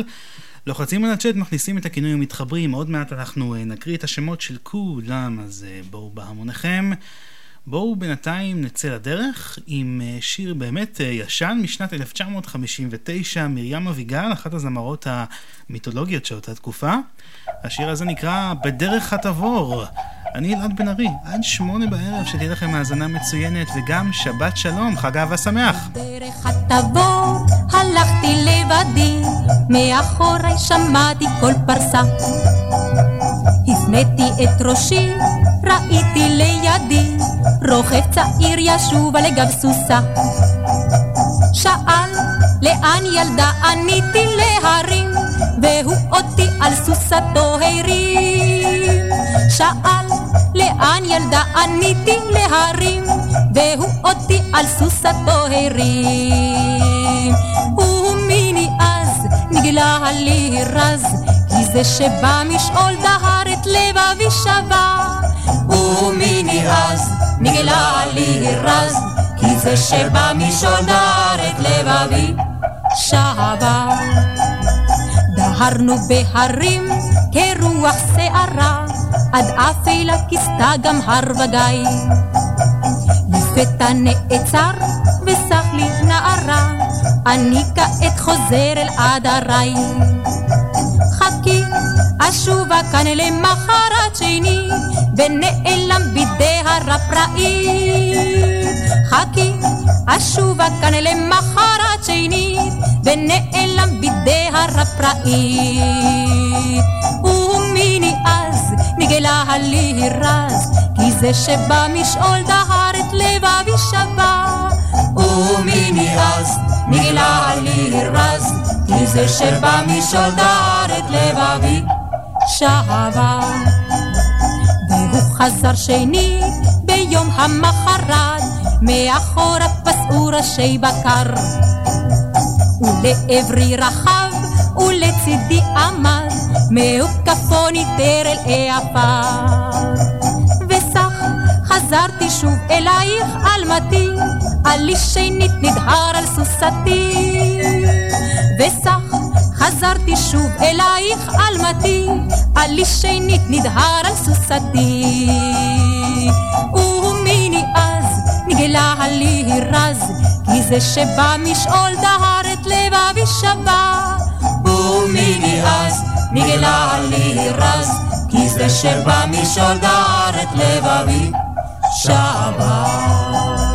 לוחצים על הצ'אט, מכניסים את הכינוי ומתחברים, עוד מעט אנחנו אה, נקריא את השמות של כולם, אז בואו בהמוניכם. בואו בינתיים נצא לדרך עם אה, שיר באמת אה, ישן משנת 1959, מרים אביגל, אחת הזמרות המיתולוגיות של אותה תקופה. השיר הזה נקרא בדרך התבור. אני אלעד בן ארי, עד שמונה בערב, שתהיה לכם האזנה מצוינת, וגם שבת שלום, חג אהבה שמח. בדרך התבור הלכתי לבדי, מאחורי שמעתי כל פרסה. הפניתי את ראשי ראיתי לידי רוכב צעיר ישוב על גב סוסה. שאל לאן ילדה עניתי להרים והוא אותי על סוסתו הרים. שאל לאן ילדה עניתי להרים והוא אותי על סוסתו הרים. ומיני אז נגלה לי רז זה שבא משאול דהר את לבבי שבה. ומיני אז נגלה לי רז כי זה שבא משאול דהר את לבבי שבה. דהרנו בהרים כרוח שערה עד אפלה כיסתה גם הר וגיא. לפתע נעצר וסח לי נערה, אני כעת חוזר אל עדריי. חכי, אשובה כאן למחרת שני, ונעלם בדהרה פראי. חכי, אשובה כאן למחרת שני, ונעלם בדהרה פראי. ומיני אז נגלה לי רז, כי זה שבא משאול דהר את לבבי שבה. ומיני אז נגלה לי רז, כי זה שבא משאול דהר את לבבי שבה. והוא חזר שני ביום המחרת, מאחוריו פסעו ראשי בקר. ולעברי רחב ולצידי עמד, מהוקפו ניטר אל העפר. וסך חזרתי שוב אלייך אלמתי, עלי שנית נדהר על סוסתי. וסך חזרתי שוב אלייך אלמתי, עלי שנית נדהר על סוסתי. ומיני אז נגלה לי רז, כי זה שבא משאול דהר את לבבי שבה. ומיני אז נגלה לי רז, כי זה שבא משאול דהר את לבבי שבה.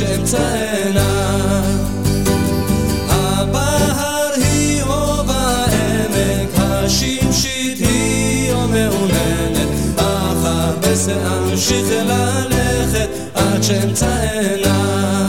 עד שאמצאנה הבהר היא או בעמק, השמשית היא או מעוננת, אחפש ואמשיך ללכת עד שאמצאנה.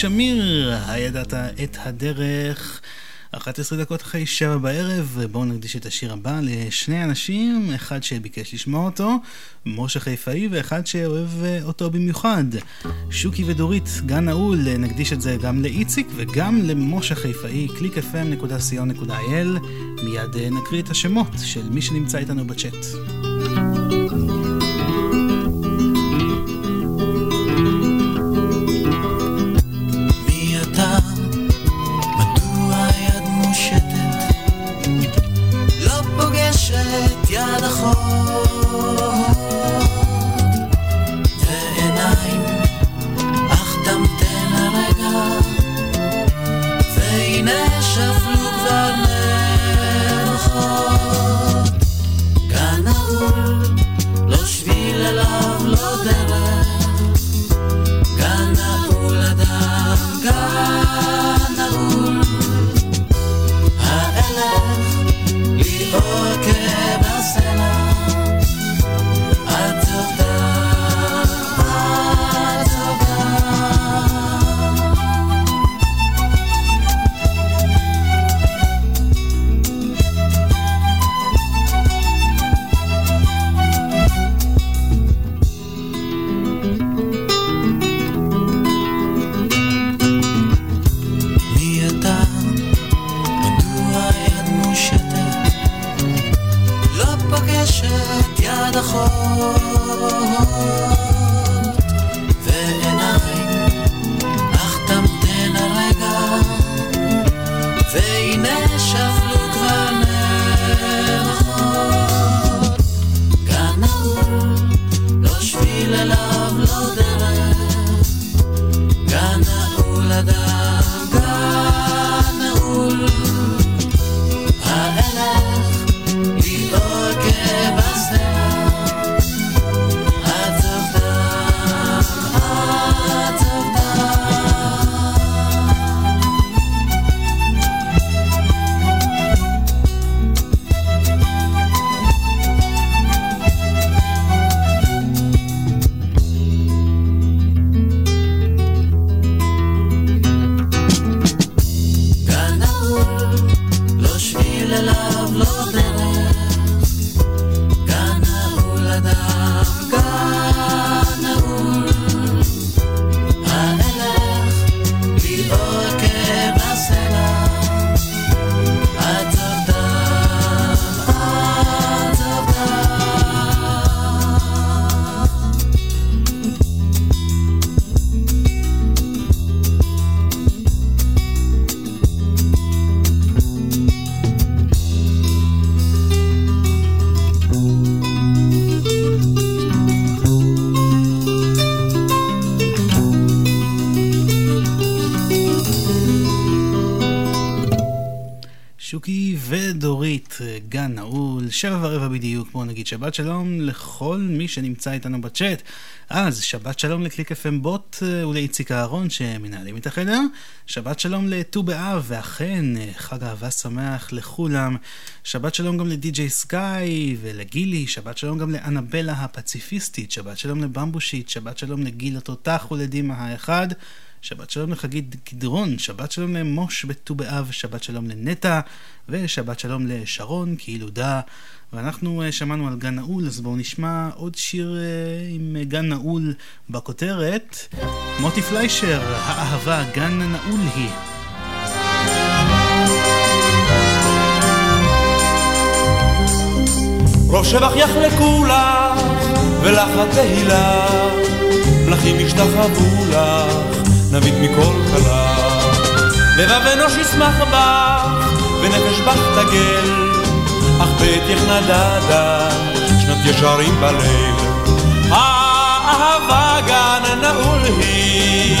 שמיר, הידעת את הדרך. 11 דקות אחרי שבע בערב, בואו נקדיש את השיר הבא לשני אנשים, אחד שביקש לשמוע אותו, משה חיפאי, ואחד שאוהב אותו במיוחד. שוקי ודורית, גן נעול, נקדיש את זה גם לאיציק וגם למשה חיפאי, www.clickfm.co.il. מיד נקריא את השמות של מי שנמצא איתנו בצ'אט. יד אחות בואו נגיד שבת שלום לכל מי שנמצא איתנו בצ'אט. אז שבת שלום לקליק FM בוט אה, ולאיציק אהרון שמנהלים את החדר. שבת שלום לט"ו באב, ואכן, אה, חג אהבה שמח לכולם. שבת שלום גם לדי.ג'יי סקאי ולגילי, שבת שלום גם לאנבלה הפציפיסטית, שבת שלום לבמבושית, שבת שלום לגיל התותח ולדימה האחד. שבת שלום לחגית קדרון, שבת שלום למוש בט"ו באב, שבת שלום לנטע, ושבת שלום לשרון כילודה. ואנחנו אה, שמענו על גן נעול, אז בואו נשמע עוד שיר אה, עם גן נעול בכותרת. מוטי פליישר, האהבה, גן נעול היא. רוב שבח יחלקו לך, ולך התהילה, מלכים ישתחוו לך, נביט מכל כלה. לבב אנוש ישמח בך, ונפש בך תגל, אך ביתך נדדה, שנות ישרים בליל. האהבה גן נעול היא,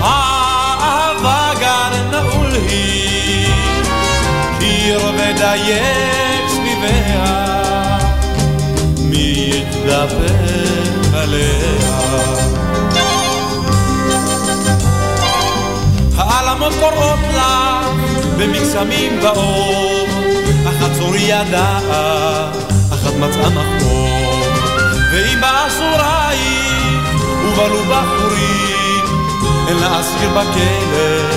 האהבה גן נעול היא, קיר ודייק סביביה, מי יתדפק עליה? העלמות קוראות לך במקסמים באור, אחת צורי ידעה, אחת מצאה מחור. ואם באסורה היא, ובלו בחורים, בכלא,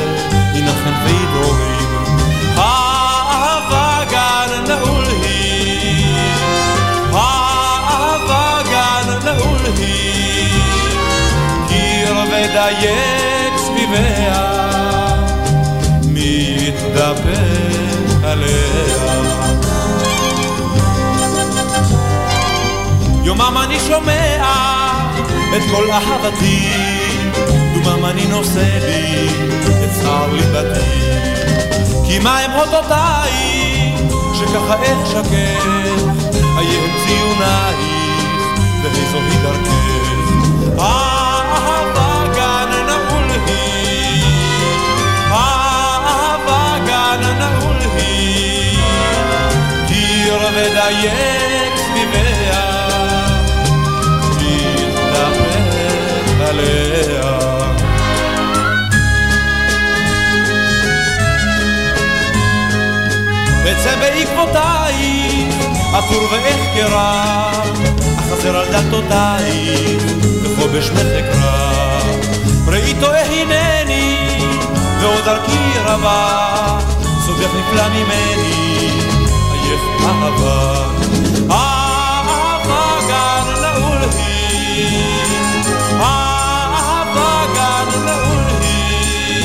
וידורים. האהבה גן נעול היא, האהבה נעול היא, קיר ודייק סביביה, מי יתדפק עליה? יומם אני שומע את כל אהבתי, דומם אני נושא לי את צער ליבתי. כי מה הם אותותיי, שככה אשקף, איה הם ציונייך, ואיזוהי דרכך. אהבה גן נעול היא, נעול היא, קיר ודייק סביביה. עליה. אצא בעקבותייך, עטור ואחקרה, אחזר על דלתותייך, וכה בשמך אקרא. ראיתו הנני, ועוד דרכי רבה, סוגך נפלא ממני, עייף אהבה. אהבה גן נעול היא אהבה גן נעול היא,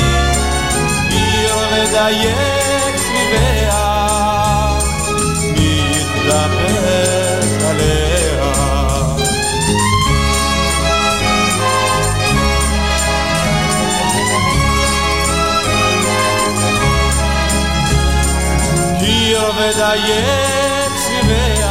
קיר מדייק עובד היציבי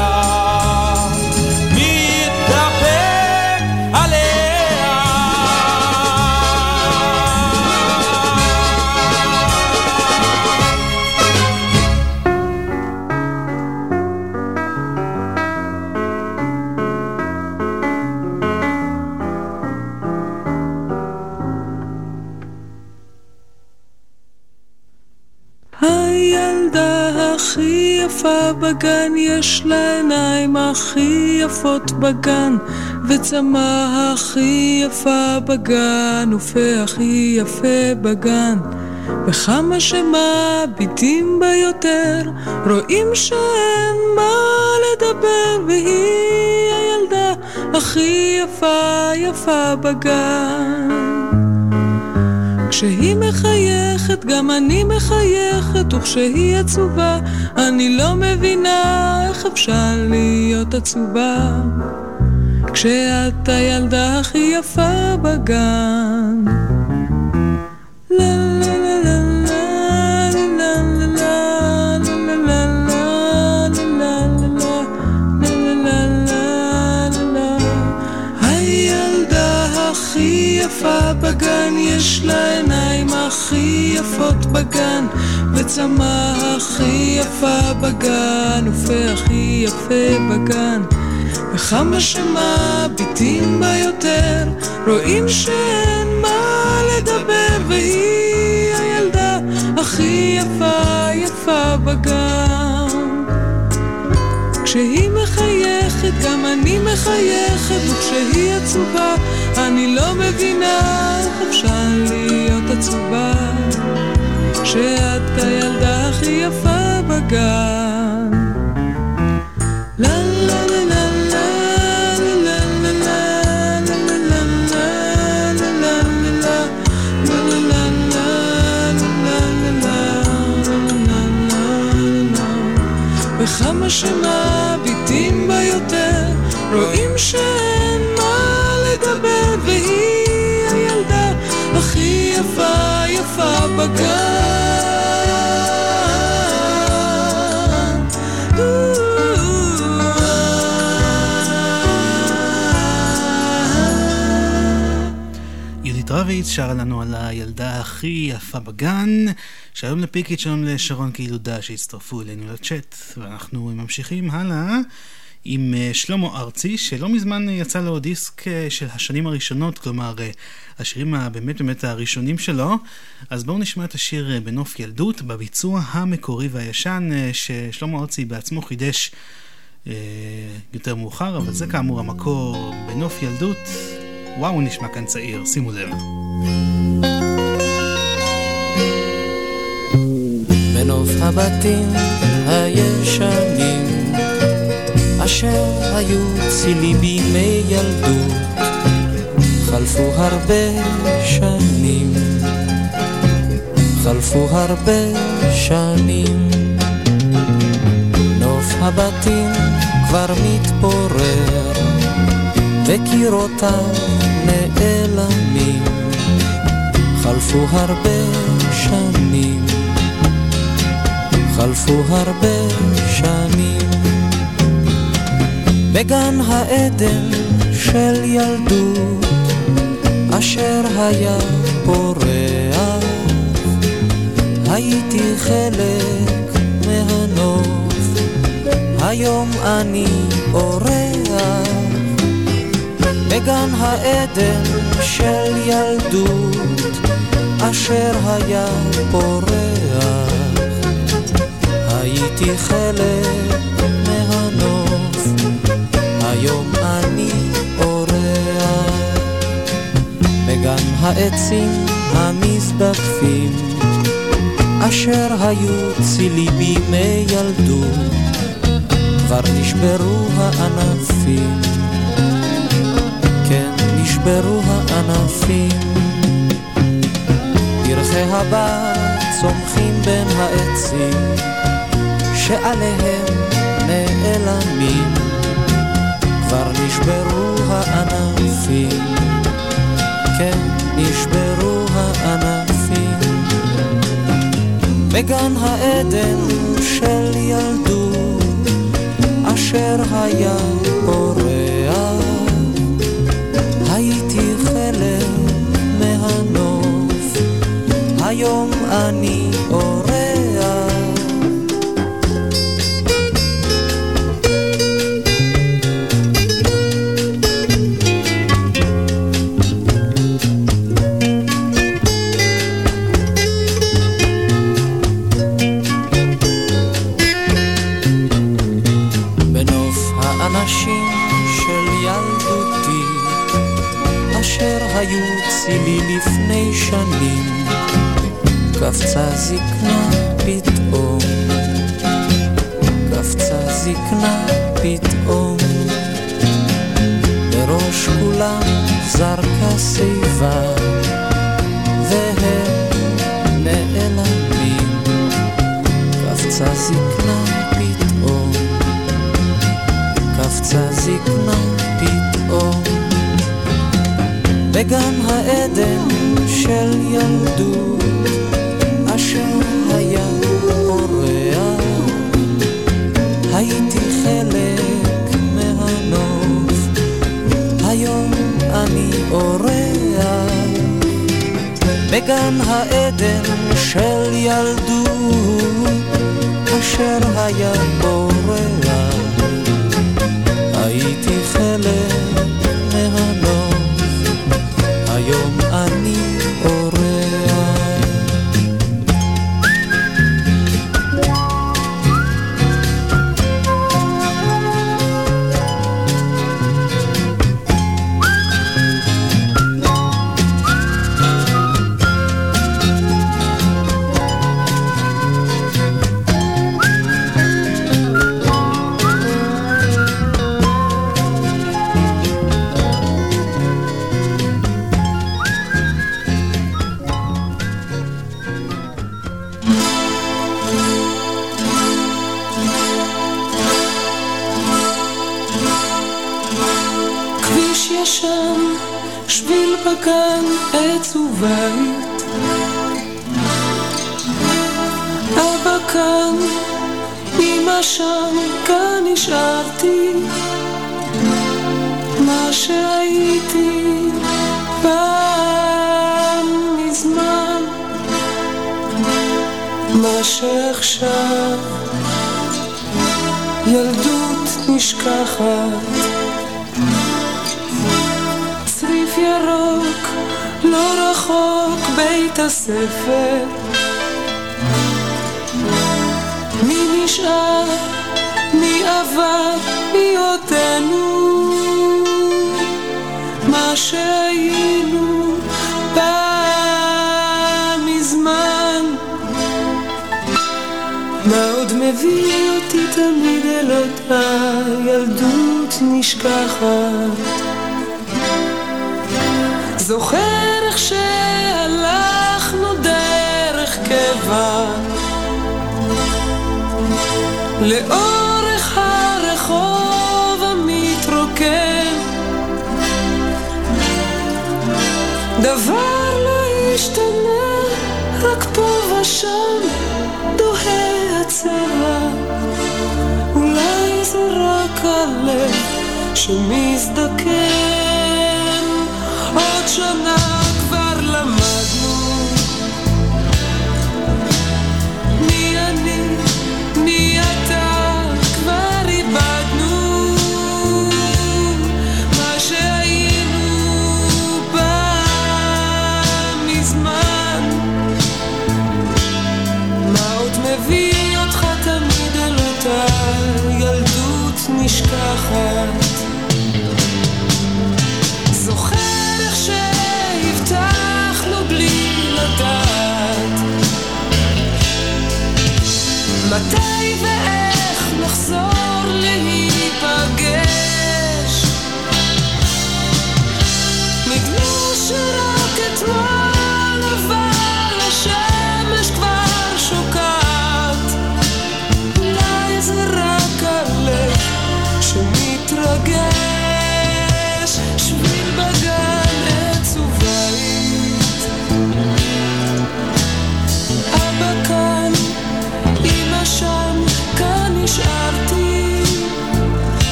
יפה בגן, יש לה עיניים הכי יפות בגן, וצמא הכי יפה בגן, ופה הכי יפה בגן. וכמה שמביטים בה יותר, רואים שאין מה לדבר, והיא הילדה הכי יפה יפה בגן. כשהיא מחייכת, גם אני מחייכת, וכשהיא עצובה, אני לא מבינה איך אפשר להיות עצובה. כשאת הילדה הכי יפה בגן. בגן, יש לה עיניים הכי יפות בגן, וצמא הכי יפה בגן, ופה הכי יפה בגן. וכמה שמביטים בה יותר, רואים שאין מה לדבר, והיא הילדה הכי יפה יפה בגן. כשהיא מחייכת, גם אני מחייכת, וכשהיא עצובה, אני לא מבינה איך אפשר להיות עצובה. כשאת הילדה הכי יפה בגן. לה שאין מה לדבר, והיא הילדה הכי יפה יפה בגן. יהודית רביץ שרה לנו על הילדה הכי יפה בגן. שלום לפיקית, שלום לשרון קילודה שהצטרפו אלינו לצ'אט. ואנחנו ממשיכים הלאה עם אה, שלמה ארצי, שלא מזמן יצא לו דיסק אה, של השנים הראשונות, כלומר אה, השירים הבאמת באמת הראשונים שלו. אז בואו נשמע את השיר בנוף ילדות, בביצוע המקורי והישן, ששלמה ארצי בעצמו חידש יותר מאוחר, אבל זה כאמור המקור בנוף ילדות. וואו, נשמע כאן צעיר, שימו לב. בנוף הבתים הישנים אשר היו צילי בימי ילדות חלפו הרבה שנים. חלפו הרבה שנים. נוף הבתים כבר מתפורר וקירותיו נעלמים. חלפו הרבה שנים. חלפו הרבה שנים בגן העדן של ילדות אשר היה פורח הייתי חלק מהנוף היום אני אורח בגן העדן של ילדות אשר היה פורח הייתי חלק מהנוף היום אני אורח בגן העצים המזדקפים אשר היו צילי בימי ילדות כבר נשברו הענפים. כן נשברו הענפים. פרחי הבר צומחים בין העצים שעליהם נעלמים נשברו הענפים. כן נשברו הענפים. בגן העדן של ילדות אשר היה פורח הייתי חלק מהנוף. היום אני אורח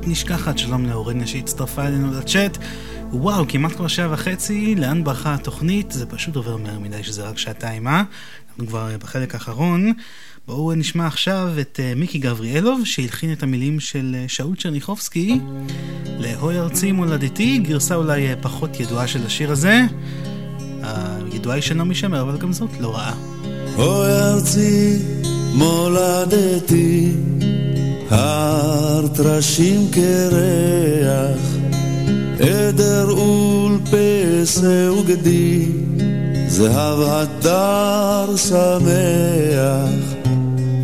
ילדות נשכחת, שלום לאורניה שהצטרפה אלינו לצ'אט. וואו, כמעט כבר שעה וחצי, לאן ברחה התוכנית? זה פשוט עובר מהר מדי שזה רק שעתיים, אה? אנחנו כבר אה, בחלק האחרון. בואו נשמע עכשיו את אה, מיקי גבריאלוב, שהלחין את המילים של אה, שאול צ'רניחובסקי ל"הוי ארצי מולדתי", גרסה אולי אה, פחות ידועה של השיר הזה. הידועה היא של נעמי שמר, אבל גם זאת לא רעה. אוי ארצי מולדתי, הר טרשים קרח, עדר ולפסה וגדי, זהב הדר שמח,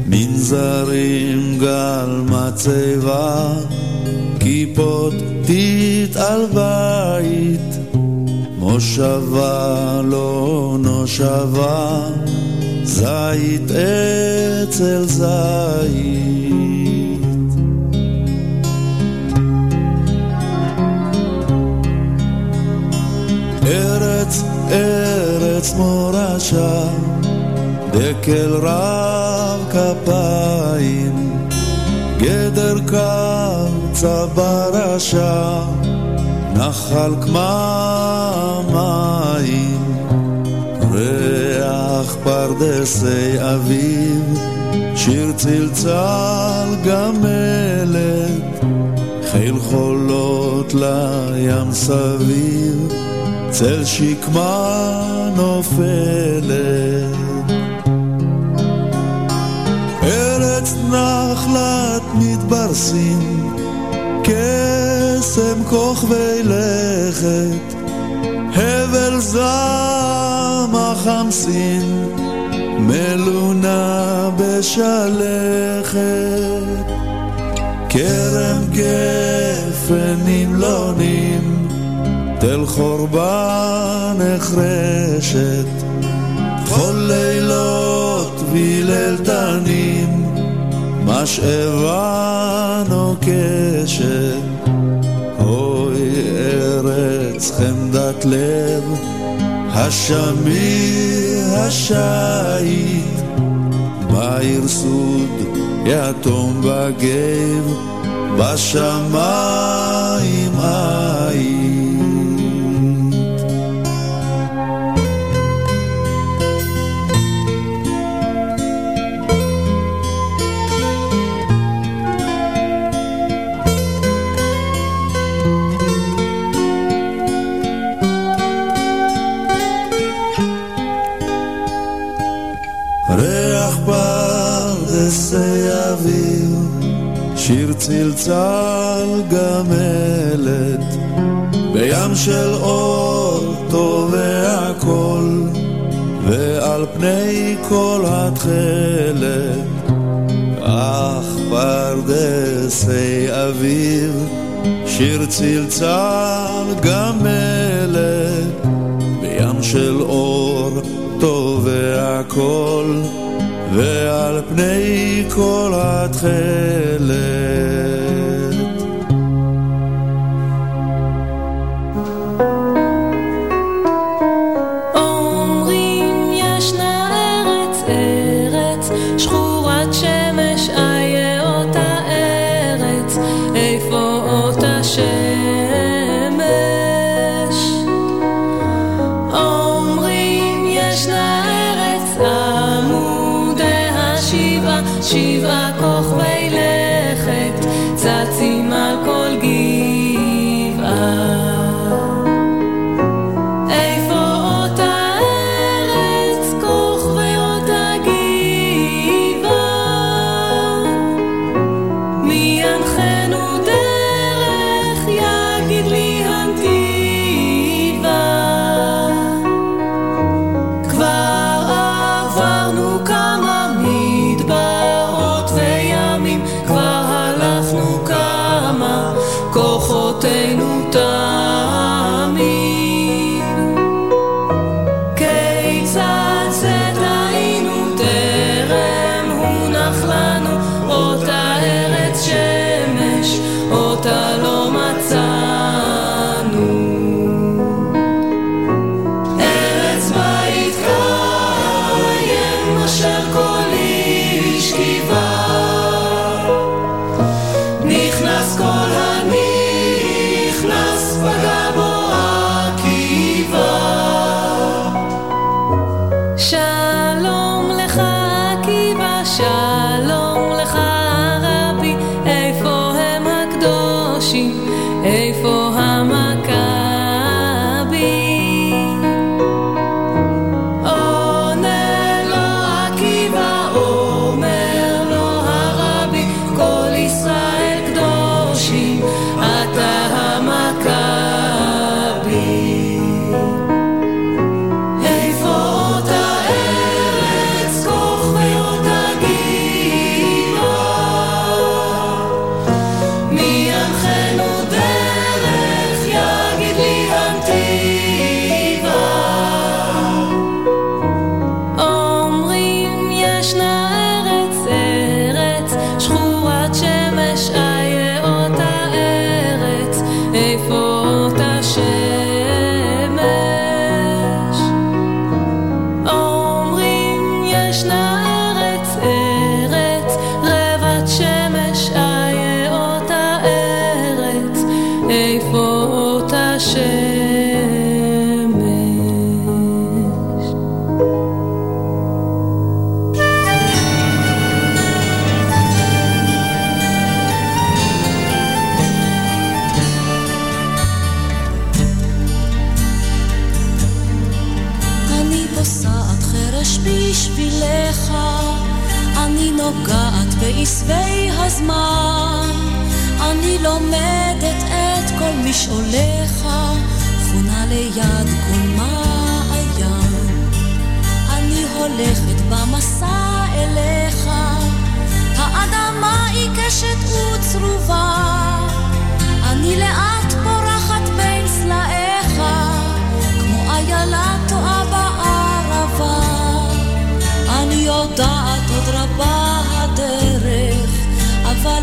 מנזרים גל מצבה, כיפות טיט על בית, מושבה לא נושבה, זית אצל זית. ארץ, מורשה, דקל רב כפיים, גדר קרצה ברשה, נחל כממים, ריח פרדסי אביב, שיר צלצל גמלת, חיל חולות לים סביב, צל שקמה נופלת. ארץ נחלת מדבר סין, קסם כוכבי לכת, הבל זעם החמסין, מלונה בשלכת. כרם גפן נמלונים, תל חורבה נחרשת, כל לילות והלל תנים, משאבה נוקשת. אוי ארץ חמדת לב, השמיר השייט, בעיר סוד יתום בגב, בשמיים היית. צלצל גמלת בים של אור טובע קול, ועל פני כל התכלת. אך פרדסי אביב שיר צלצל גמלת בים של אור טובע קול, ועל פני כל התכלת.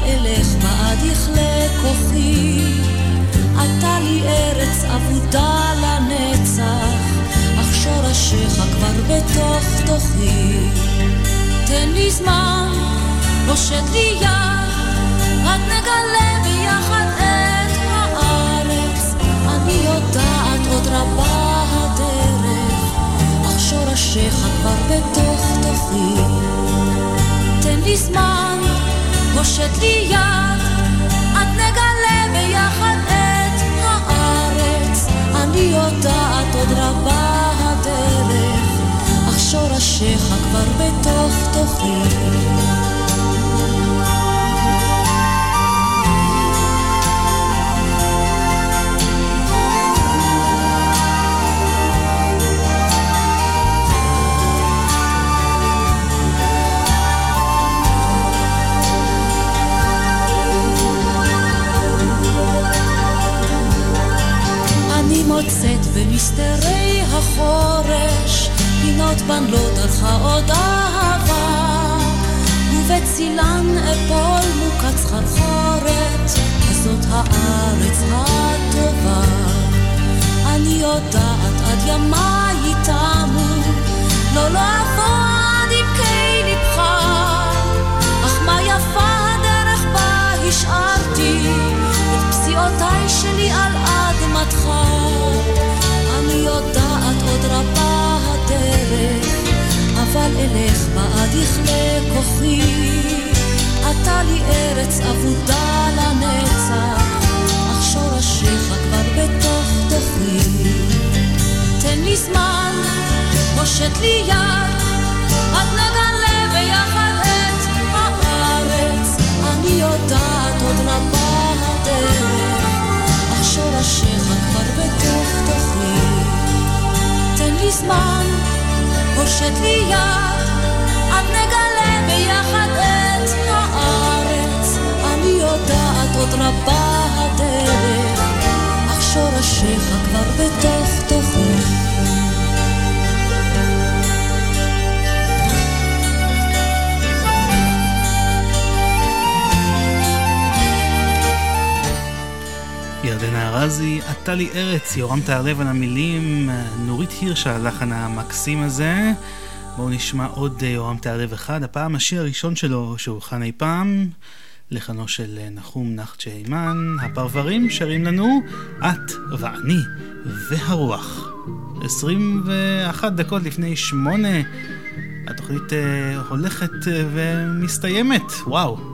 אלך ועד יכלה כוחי. אתה לי ארץ אבודה לנצח, אך שורשיך כבר בתוך תוכי. תן לי זמן, פושט לי יד, עד נגלה ביחד את הארץ. אני יודעת עוד רבה הדרך, אך שורשיך כבר בתוך תוכי. תן לי זמן, פושט לי יד, את נגלה ביחד את הארץ. אני יודעת עוד רבה הדרך, אך שורשיך כבר בתוך תוכי. במסתרי החורש, פינות בנלות דרכה עוד אהבה, ובצילן אפול מוקת סחרחורת, זאת הארץ הטובה. אני יודעת עד ימיי תמו, לא לא אבוא עד עמקי ליבך, אך מה יפה הדרך בה השארתי את פסיעותיי שלי על אדמתך. אבל אלך בעד יכלה כוחי. אתה לי ארץ אבודה לנצח, אך שורשיך כבר בתוך תוכי. תן לי זמן, הושט לי יד, עד נגלה ביחד את הארץ. אני יודעת עוד רבה הדרך, אך שורשיך כבר בתוך תוכי. תן לי זמן, הושט לי יד, עד נגלה ביחד את הארץ. אני יודעת עוד רבה הדרך, אך שורשיך כבר בתוך תוכי. ארזי, עטה לי ארץ, יורם תערב על המילים, נורית הירש על הלחן המקסים הזה. בואו נשמע עוד אה, יורם תערב אחד, הפעם השיר הראשון שלו שהולחן אי פעם, לחנו של אה, נחום נחצ'ה הימן, הפרברים שרים לנו את ואני והרוח. 21 דקות לפני שמונה, התוכנית אה, הולכת אה, ומסתיימת, וואו.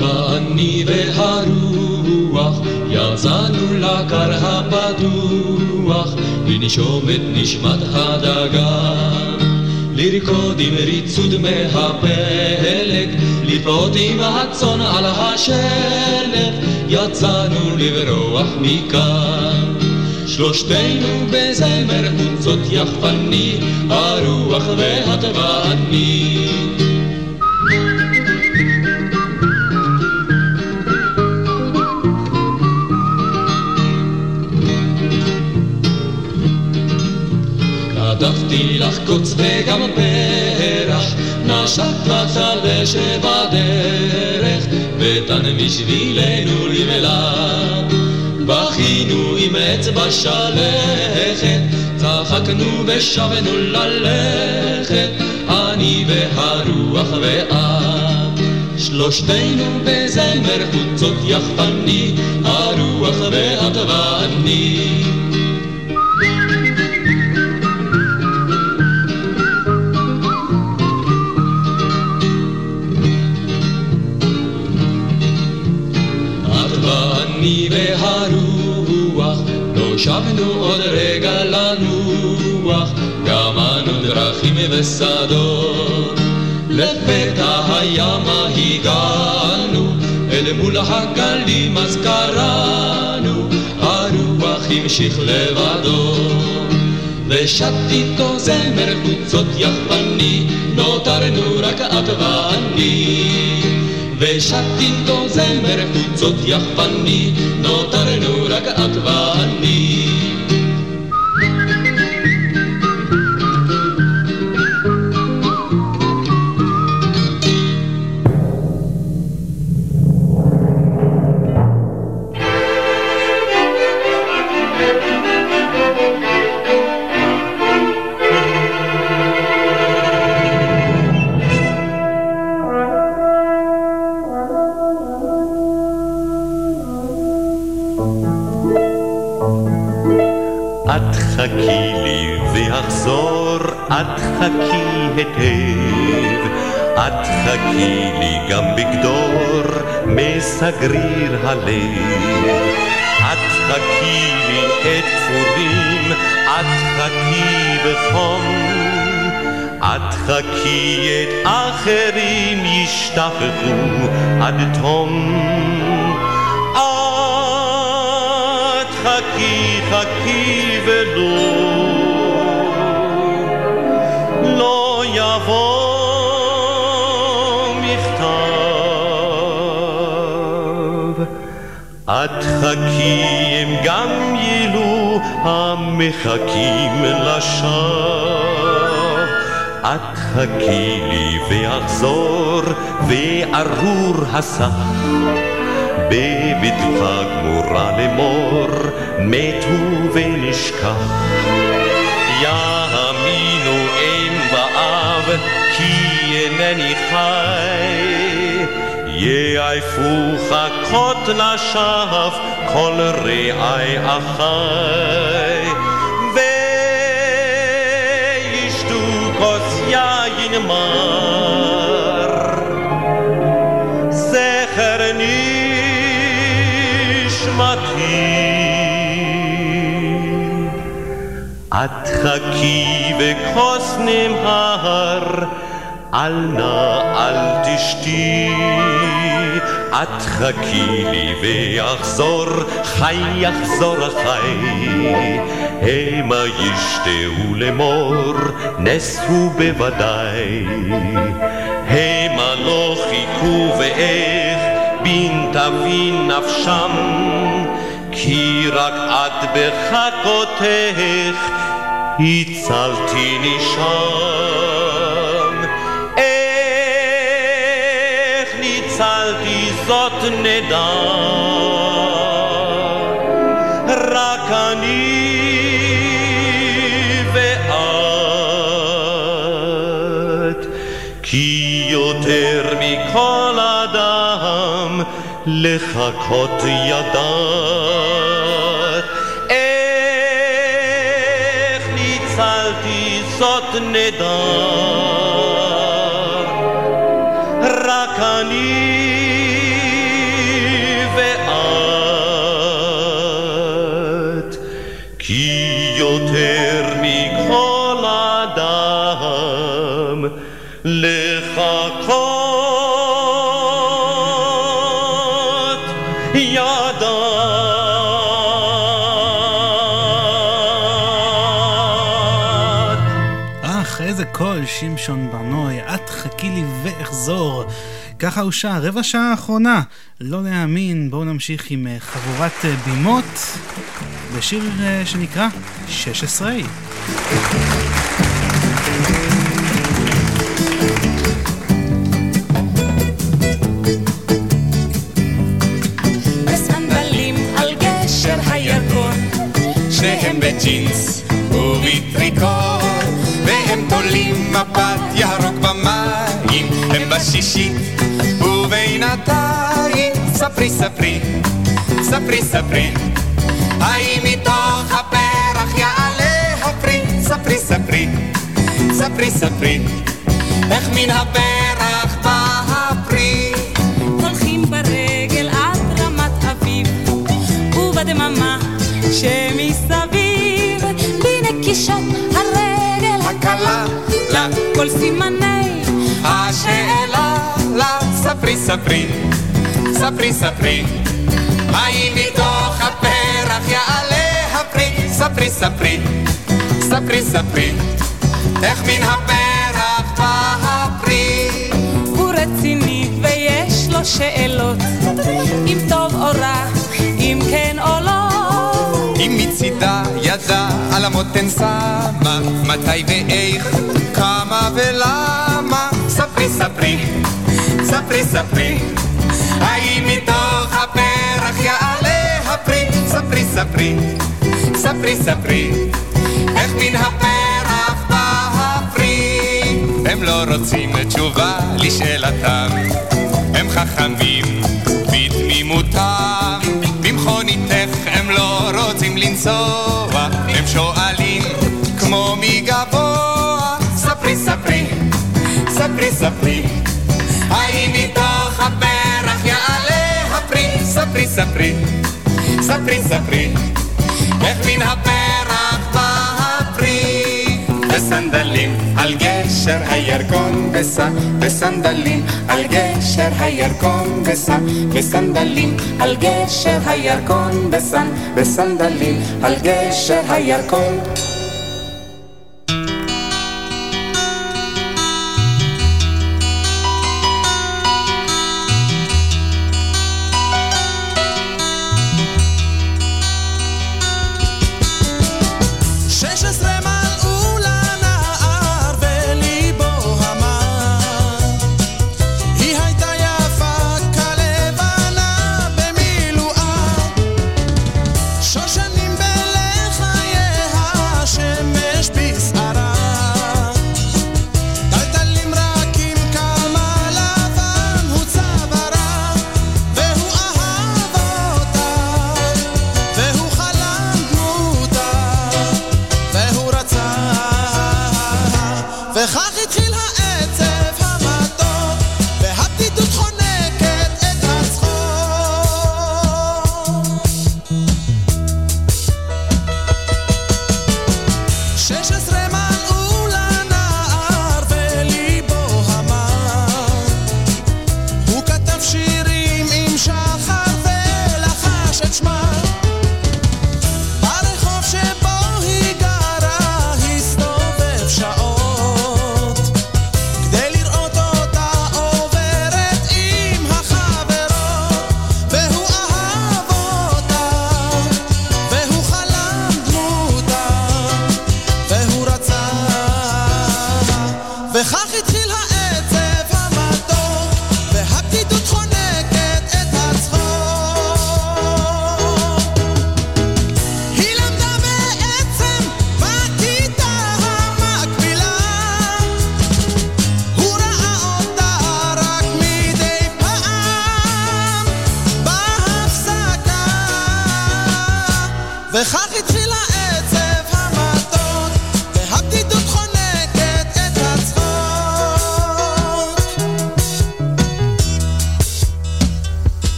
את ואני והרוח יצאנו לקר הפתוח לנשום את נשמת הדגן לרקוד עם ריצוד מהפלג לפעוט עם הצאן על השלג יצאנו לברוח מכאן. שלושתנו בזמר חוצות יחפני הרוח ואת כתבתי לך קוץ וגם פרח, נשק בצל שבדרך, ותן בשבילנו למלה. בכינו עם אצבע שלכת, צחקנו ושבנו ללכת, אני והרוח ואת. שלושתנו בזמר חוצות יחפני, הרוח ואת ואני. שבנו עוד רגע לנוח, גמנו דרכים ושדות. לפתע הימה הגענו, אל מול הגלים אז קראנו, הרוח המשיך לבדו. ושט איתו זמר חוצות יחפני, נותרנו רק את ואני. ושט איתו זמר חוצות יחפני, נותרנו רק את ואני. חכי לי גם בגדור, מסגריר הלב. את חכי לי את פורים, את חכי בחום. את חכי את אחרים ישתחררו עד תום. את חכי חכי ולא את גם יילו המחכים לשווא. את חכי לי ואחזור וארור הסך. בבטחה גמורה לאמור מתו ונשכח. יאמינו אין באב כי אינני חי. יעפוך קוט לשווא כל רעי אחי. וישתו כוס יין מר. זכר נשמתי. את חכי וכוס נמהר, אל נא אל תשתי. את חכי לי ואחזור, חי יחזור החי. המה ישתהו לאמור, נס הוא בוודאי. המה לא חיכו ואיך, בין תבין נפשם. כי רק את בחכותך הצלתי נשם. זאת נדע, רק אני ואת, כי יותר מכל אדם לחכות ידעת. איך ניצלתי זאת נדע, קול, שמשון ברנוי, את חכי לי ואחזור. ככה הוא שר, רבע שעה האחרונה. לא להאמין, בואו נמשיך עם אה, חבורת אה, בימות, בשיר אה, שנקרא 16. ספרי ספרי, האם מתוך הפרח יעלה הפרי, ספרי ספרי, ספרי ספרי, איך מן הפרח בא הפרי. הולכים ברגל עד רמת אביב, ובדממה שמסביב, בנקישות הרגל הקלה, לה, כל סימני השאלה, לה, ספרי ספרי, ספרי ספרי, האם מתוך הפרח יעלה הפרי, ספרי ספרי, ספרי ספרי, איך מן הפרח בא הפרי. הוא רציני ויש לו שאלות, אם טוב או רע, אם כן או לא. אם מצידה ידה על המותן שמה, מתי ואיך, כמה ולמה. ספרי ספרי, ספרי ספרי, האם מתוך הפרח יעלה הפרי? ספרי ספרי, ספרי ספרי, איך מן הפרח בא הפרי? הם לא רוצים תשובה לשאלתם, הם חכמים בתמימותם. במכוניתך הם לא רוצים לנסוע, הם שואלים כמו מגבוה. ספרי ספרי, ספרי ספרי, ספרי ספרי, ספרי איך מן הפרח בא הפרי? בסנדלים על גשר הירקון בסע, בסנדלים על גשר הירקון בסע, בסנדלים על גשר הירקון בסע, בסנדלים על גשר הירקון.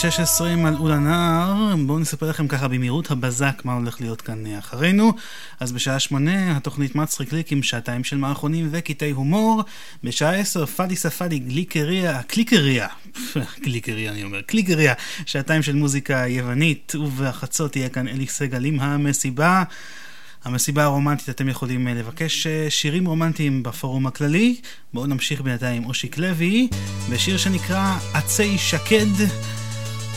שש עשרים על אול הנהר, בואו נספר לכם ככה במהירות הבזק מה הולך להיות כאן אחרינו. אז בשעה שמונה התוכנית מצחיק ליק עם שעתיים של מערכונים וקטעי הומור. בשעה עשר פאדי ספאדי גליקריה, קליקריה, <laughs> גליקריה אני אומר, קליקריה, שעתיים של מוזיקה יוונית, ובחצות תהיה כאן אלי סגל עם המסיבה. המסיבה הרומנטית אתם יכולים אה, לבקש אה, שירים רומנטיים בפורום הכללי. בואו נמשיך בינתיים עם אושיק לוי, בשיר שנקרא עצי שקד.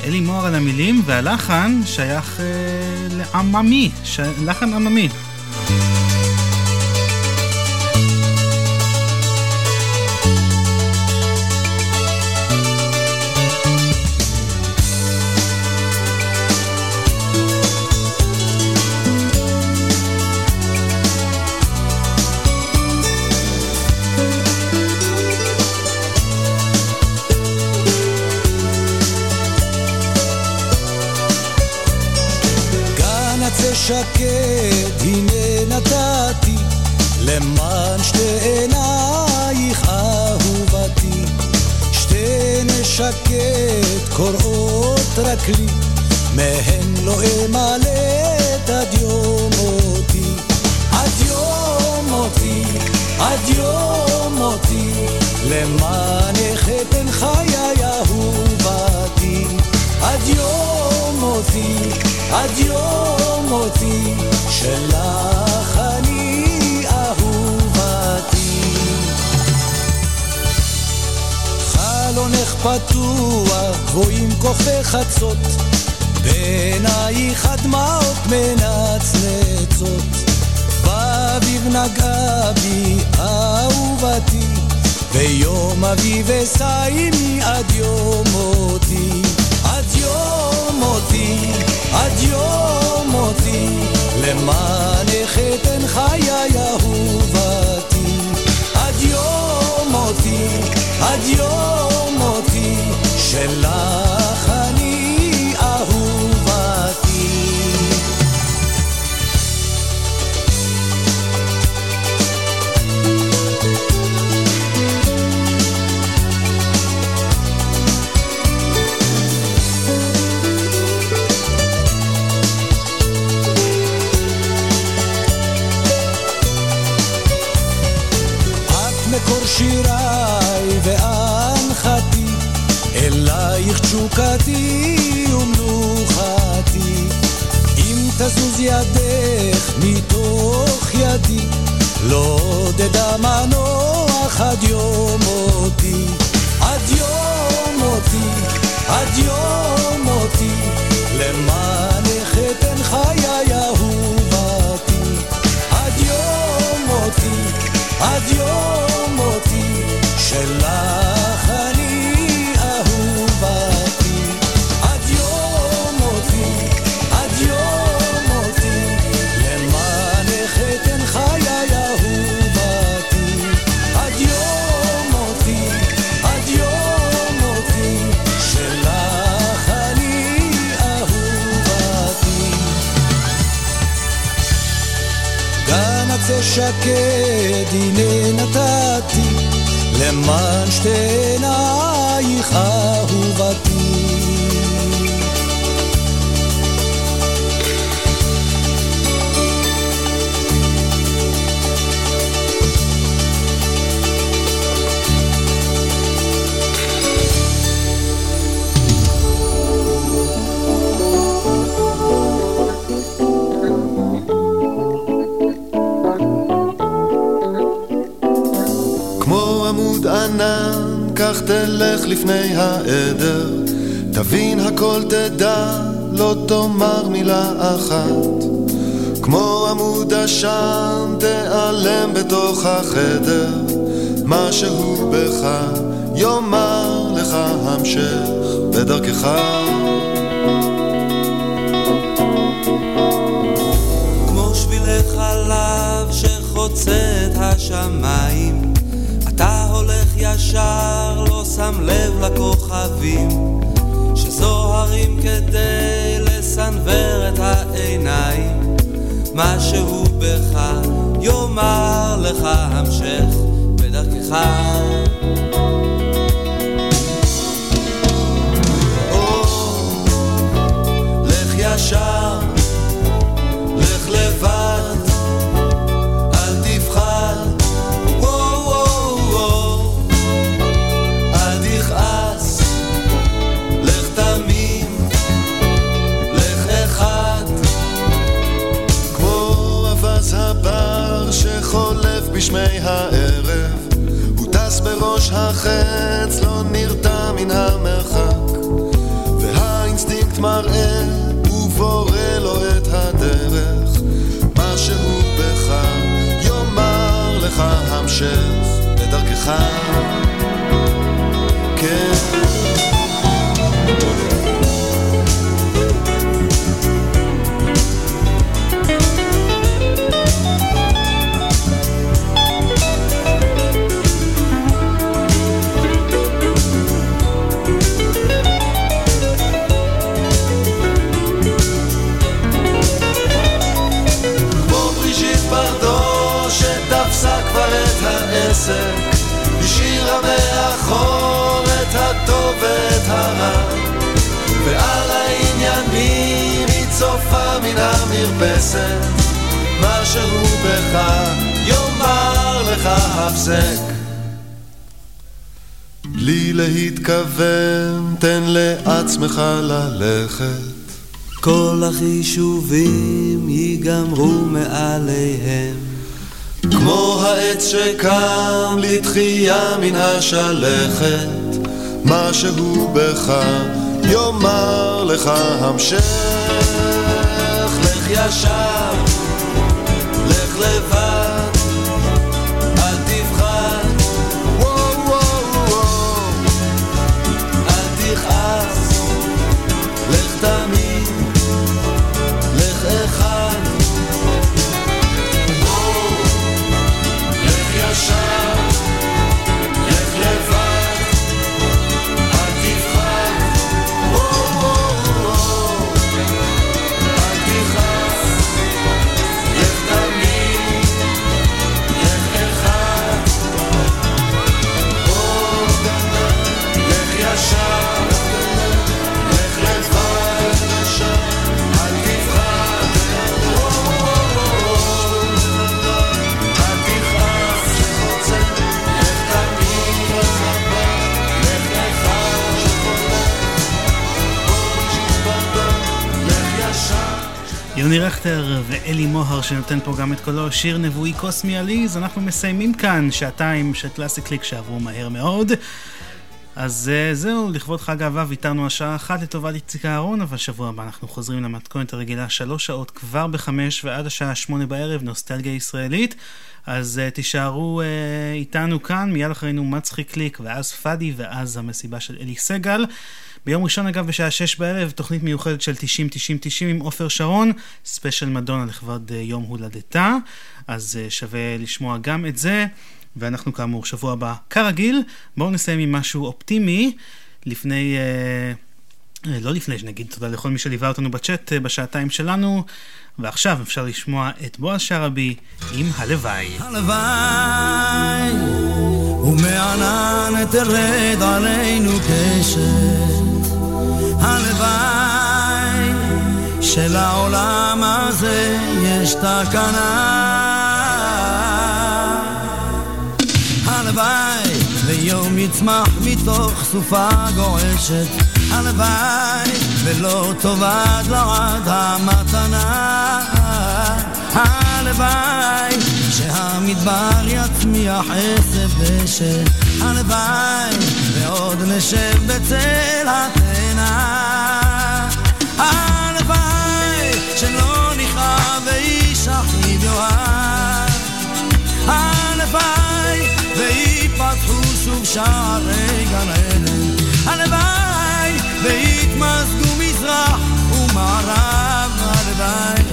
אלי מוהר על המילים, והלחן שייך אה, לעממי, ש... לחן עממי. לך תלך לפני העדר, תבין הכל תדע, לא תאמר מילה אחת. כמו עמוד עשן תיעלם בתוך החדר, משהו בך יאמר לך המשך בדרכך. שחוצה את השמיים, ישר, לא שם לב לכוכבים, שזוהרים כדי לסנוור את העיניים. משהו בך יאמר לך המשך בדרכך. לך ישר, בשמי הערב, הוא טס בראש החץ, לא נרתע מן המרחק. והאינסטינקט מראה ובורא לו את הדרך. משהו בך יאמר לך המשך בדרכך העסק השאירה מאחור את הטוב ואת הרע ועל העניינים היא צופה מן המרפסת. משהו בך יאמר לך הפסק. בלי להתכוון תן לעצמך ללכת. כל החישובים ייגמרו מעליהם. כמו העץ שקם לתחייה מן השלכת, משהו בך יאמר לך המשך. לך ישר, יוני רכטר ואלי מוהר שנותן פה גם את קולו, שיר נבואי קוסמי עליז, אנחנו מסיימים כאן שעתיים של קלאסי קליק שעברו מהר מאוד. אז אה, זהו, לכבוד חג האהבה ויתרנו השעה אחת לטובת איציק אהרון, אבל שבוע הבא אנחנו חוזרים למתכונת הרגילה שלוש שעות כבר בחמש ועד השעה שמונה בערב, נוסטלגיה ישראלית. אז אה, תישארו אה, איתנו כאן, מיד אחרינו מצחיק קליק, ואז פאדי, ואז המסיבה של אלי סגל. ביום ראשון אגב בשעה שש בערב תוכנית מיוחדת של 90-90-90 עם עופר שרון, ספיישל מדונה לכבוד uh, יום הולדתה, אז uh, שווה לשמוע גם את זה, ואנחנו כאמור שבוע הבא כרגיל, בואו נסיים עם משהו אופטימי, לפני... Uh, לא לפני שנגיד תודה לכל מי שליווה אותנו בצ'אט בשעתיים שלנו, ועכשיו אפשר לשמוע את בועז שרעבי עם הלוואי. הלוואי ומענן תרד עלינו קשת הלוואי שלעולם הזה יש תקנה. הלוואי ויום יצמח מתוך סופה גועשת. הלוואי ולא תאבד לעד המתנה. הלוואי שהמדבר יצמיח עשב דשא הלוואי ועוד נשב בצל התאנה. הלוואי שלא נכאב ואיש אחיו יאהב. הלוואי ויפתחו שוב שערי גן עדן. הלוואי ויתמזגו מזרח ומערב. הלוואי,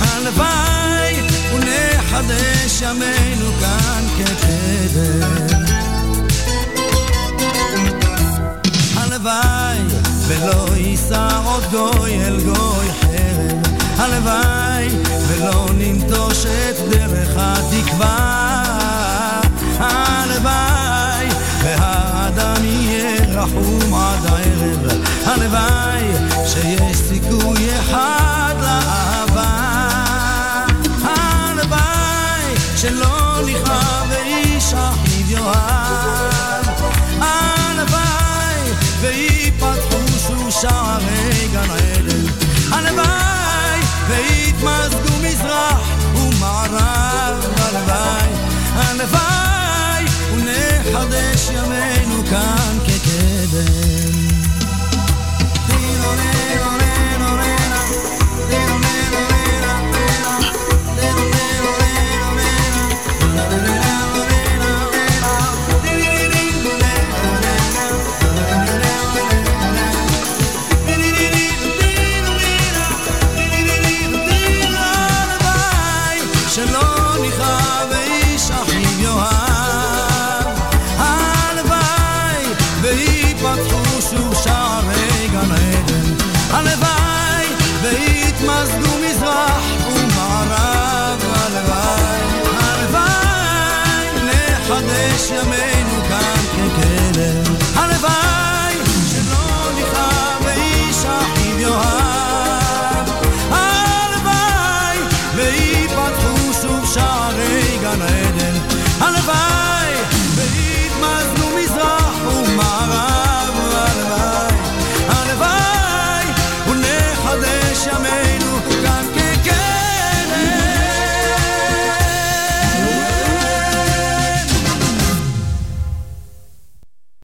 הלוואי ונחדש ימינו כאן כקדם. הלוואי ולא יישא עוד גוי אל גוי חרב. הלוואי ולא ננטוש את דרך התקווה. הלוואי והאדם יהיה רחום עד הערב. הלוואי שיש סיכוי אחד לאהבה. הלוואי שלא נכאב ואיש אחיו יאהב. הלוואי ויפתחו שוב שערי גן עדן הלוואי ויתמזגו מזרח ומערב הלוואי הלוואי ונחדש ימינו כאן כקדם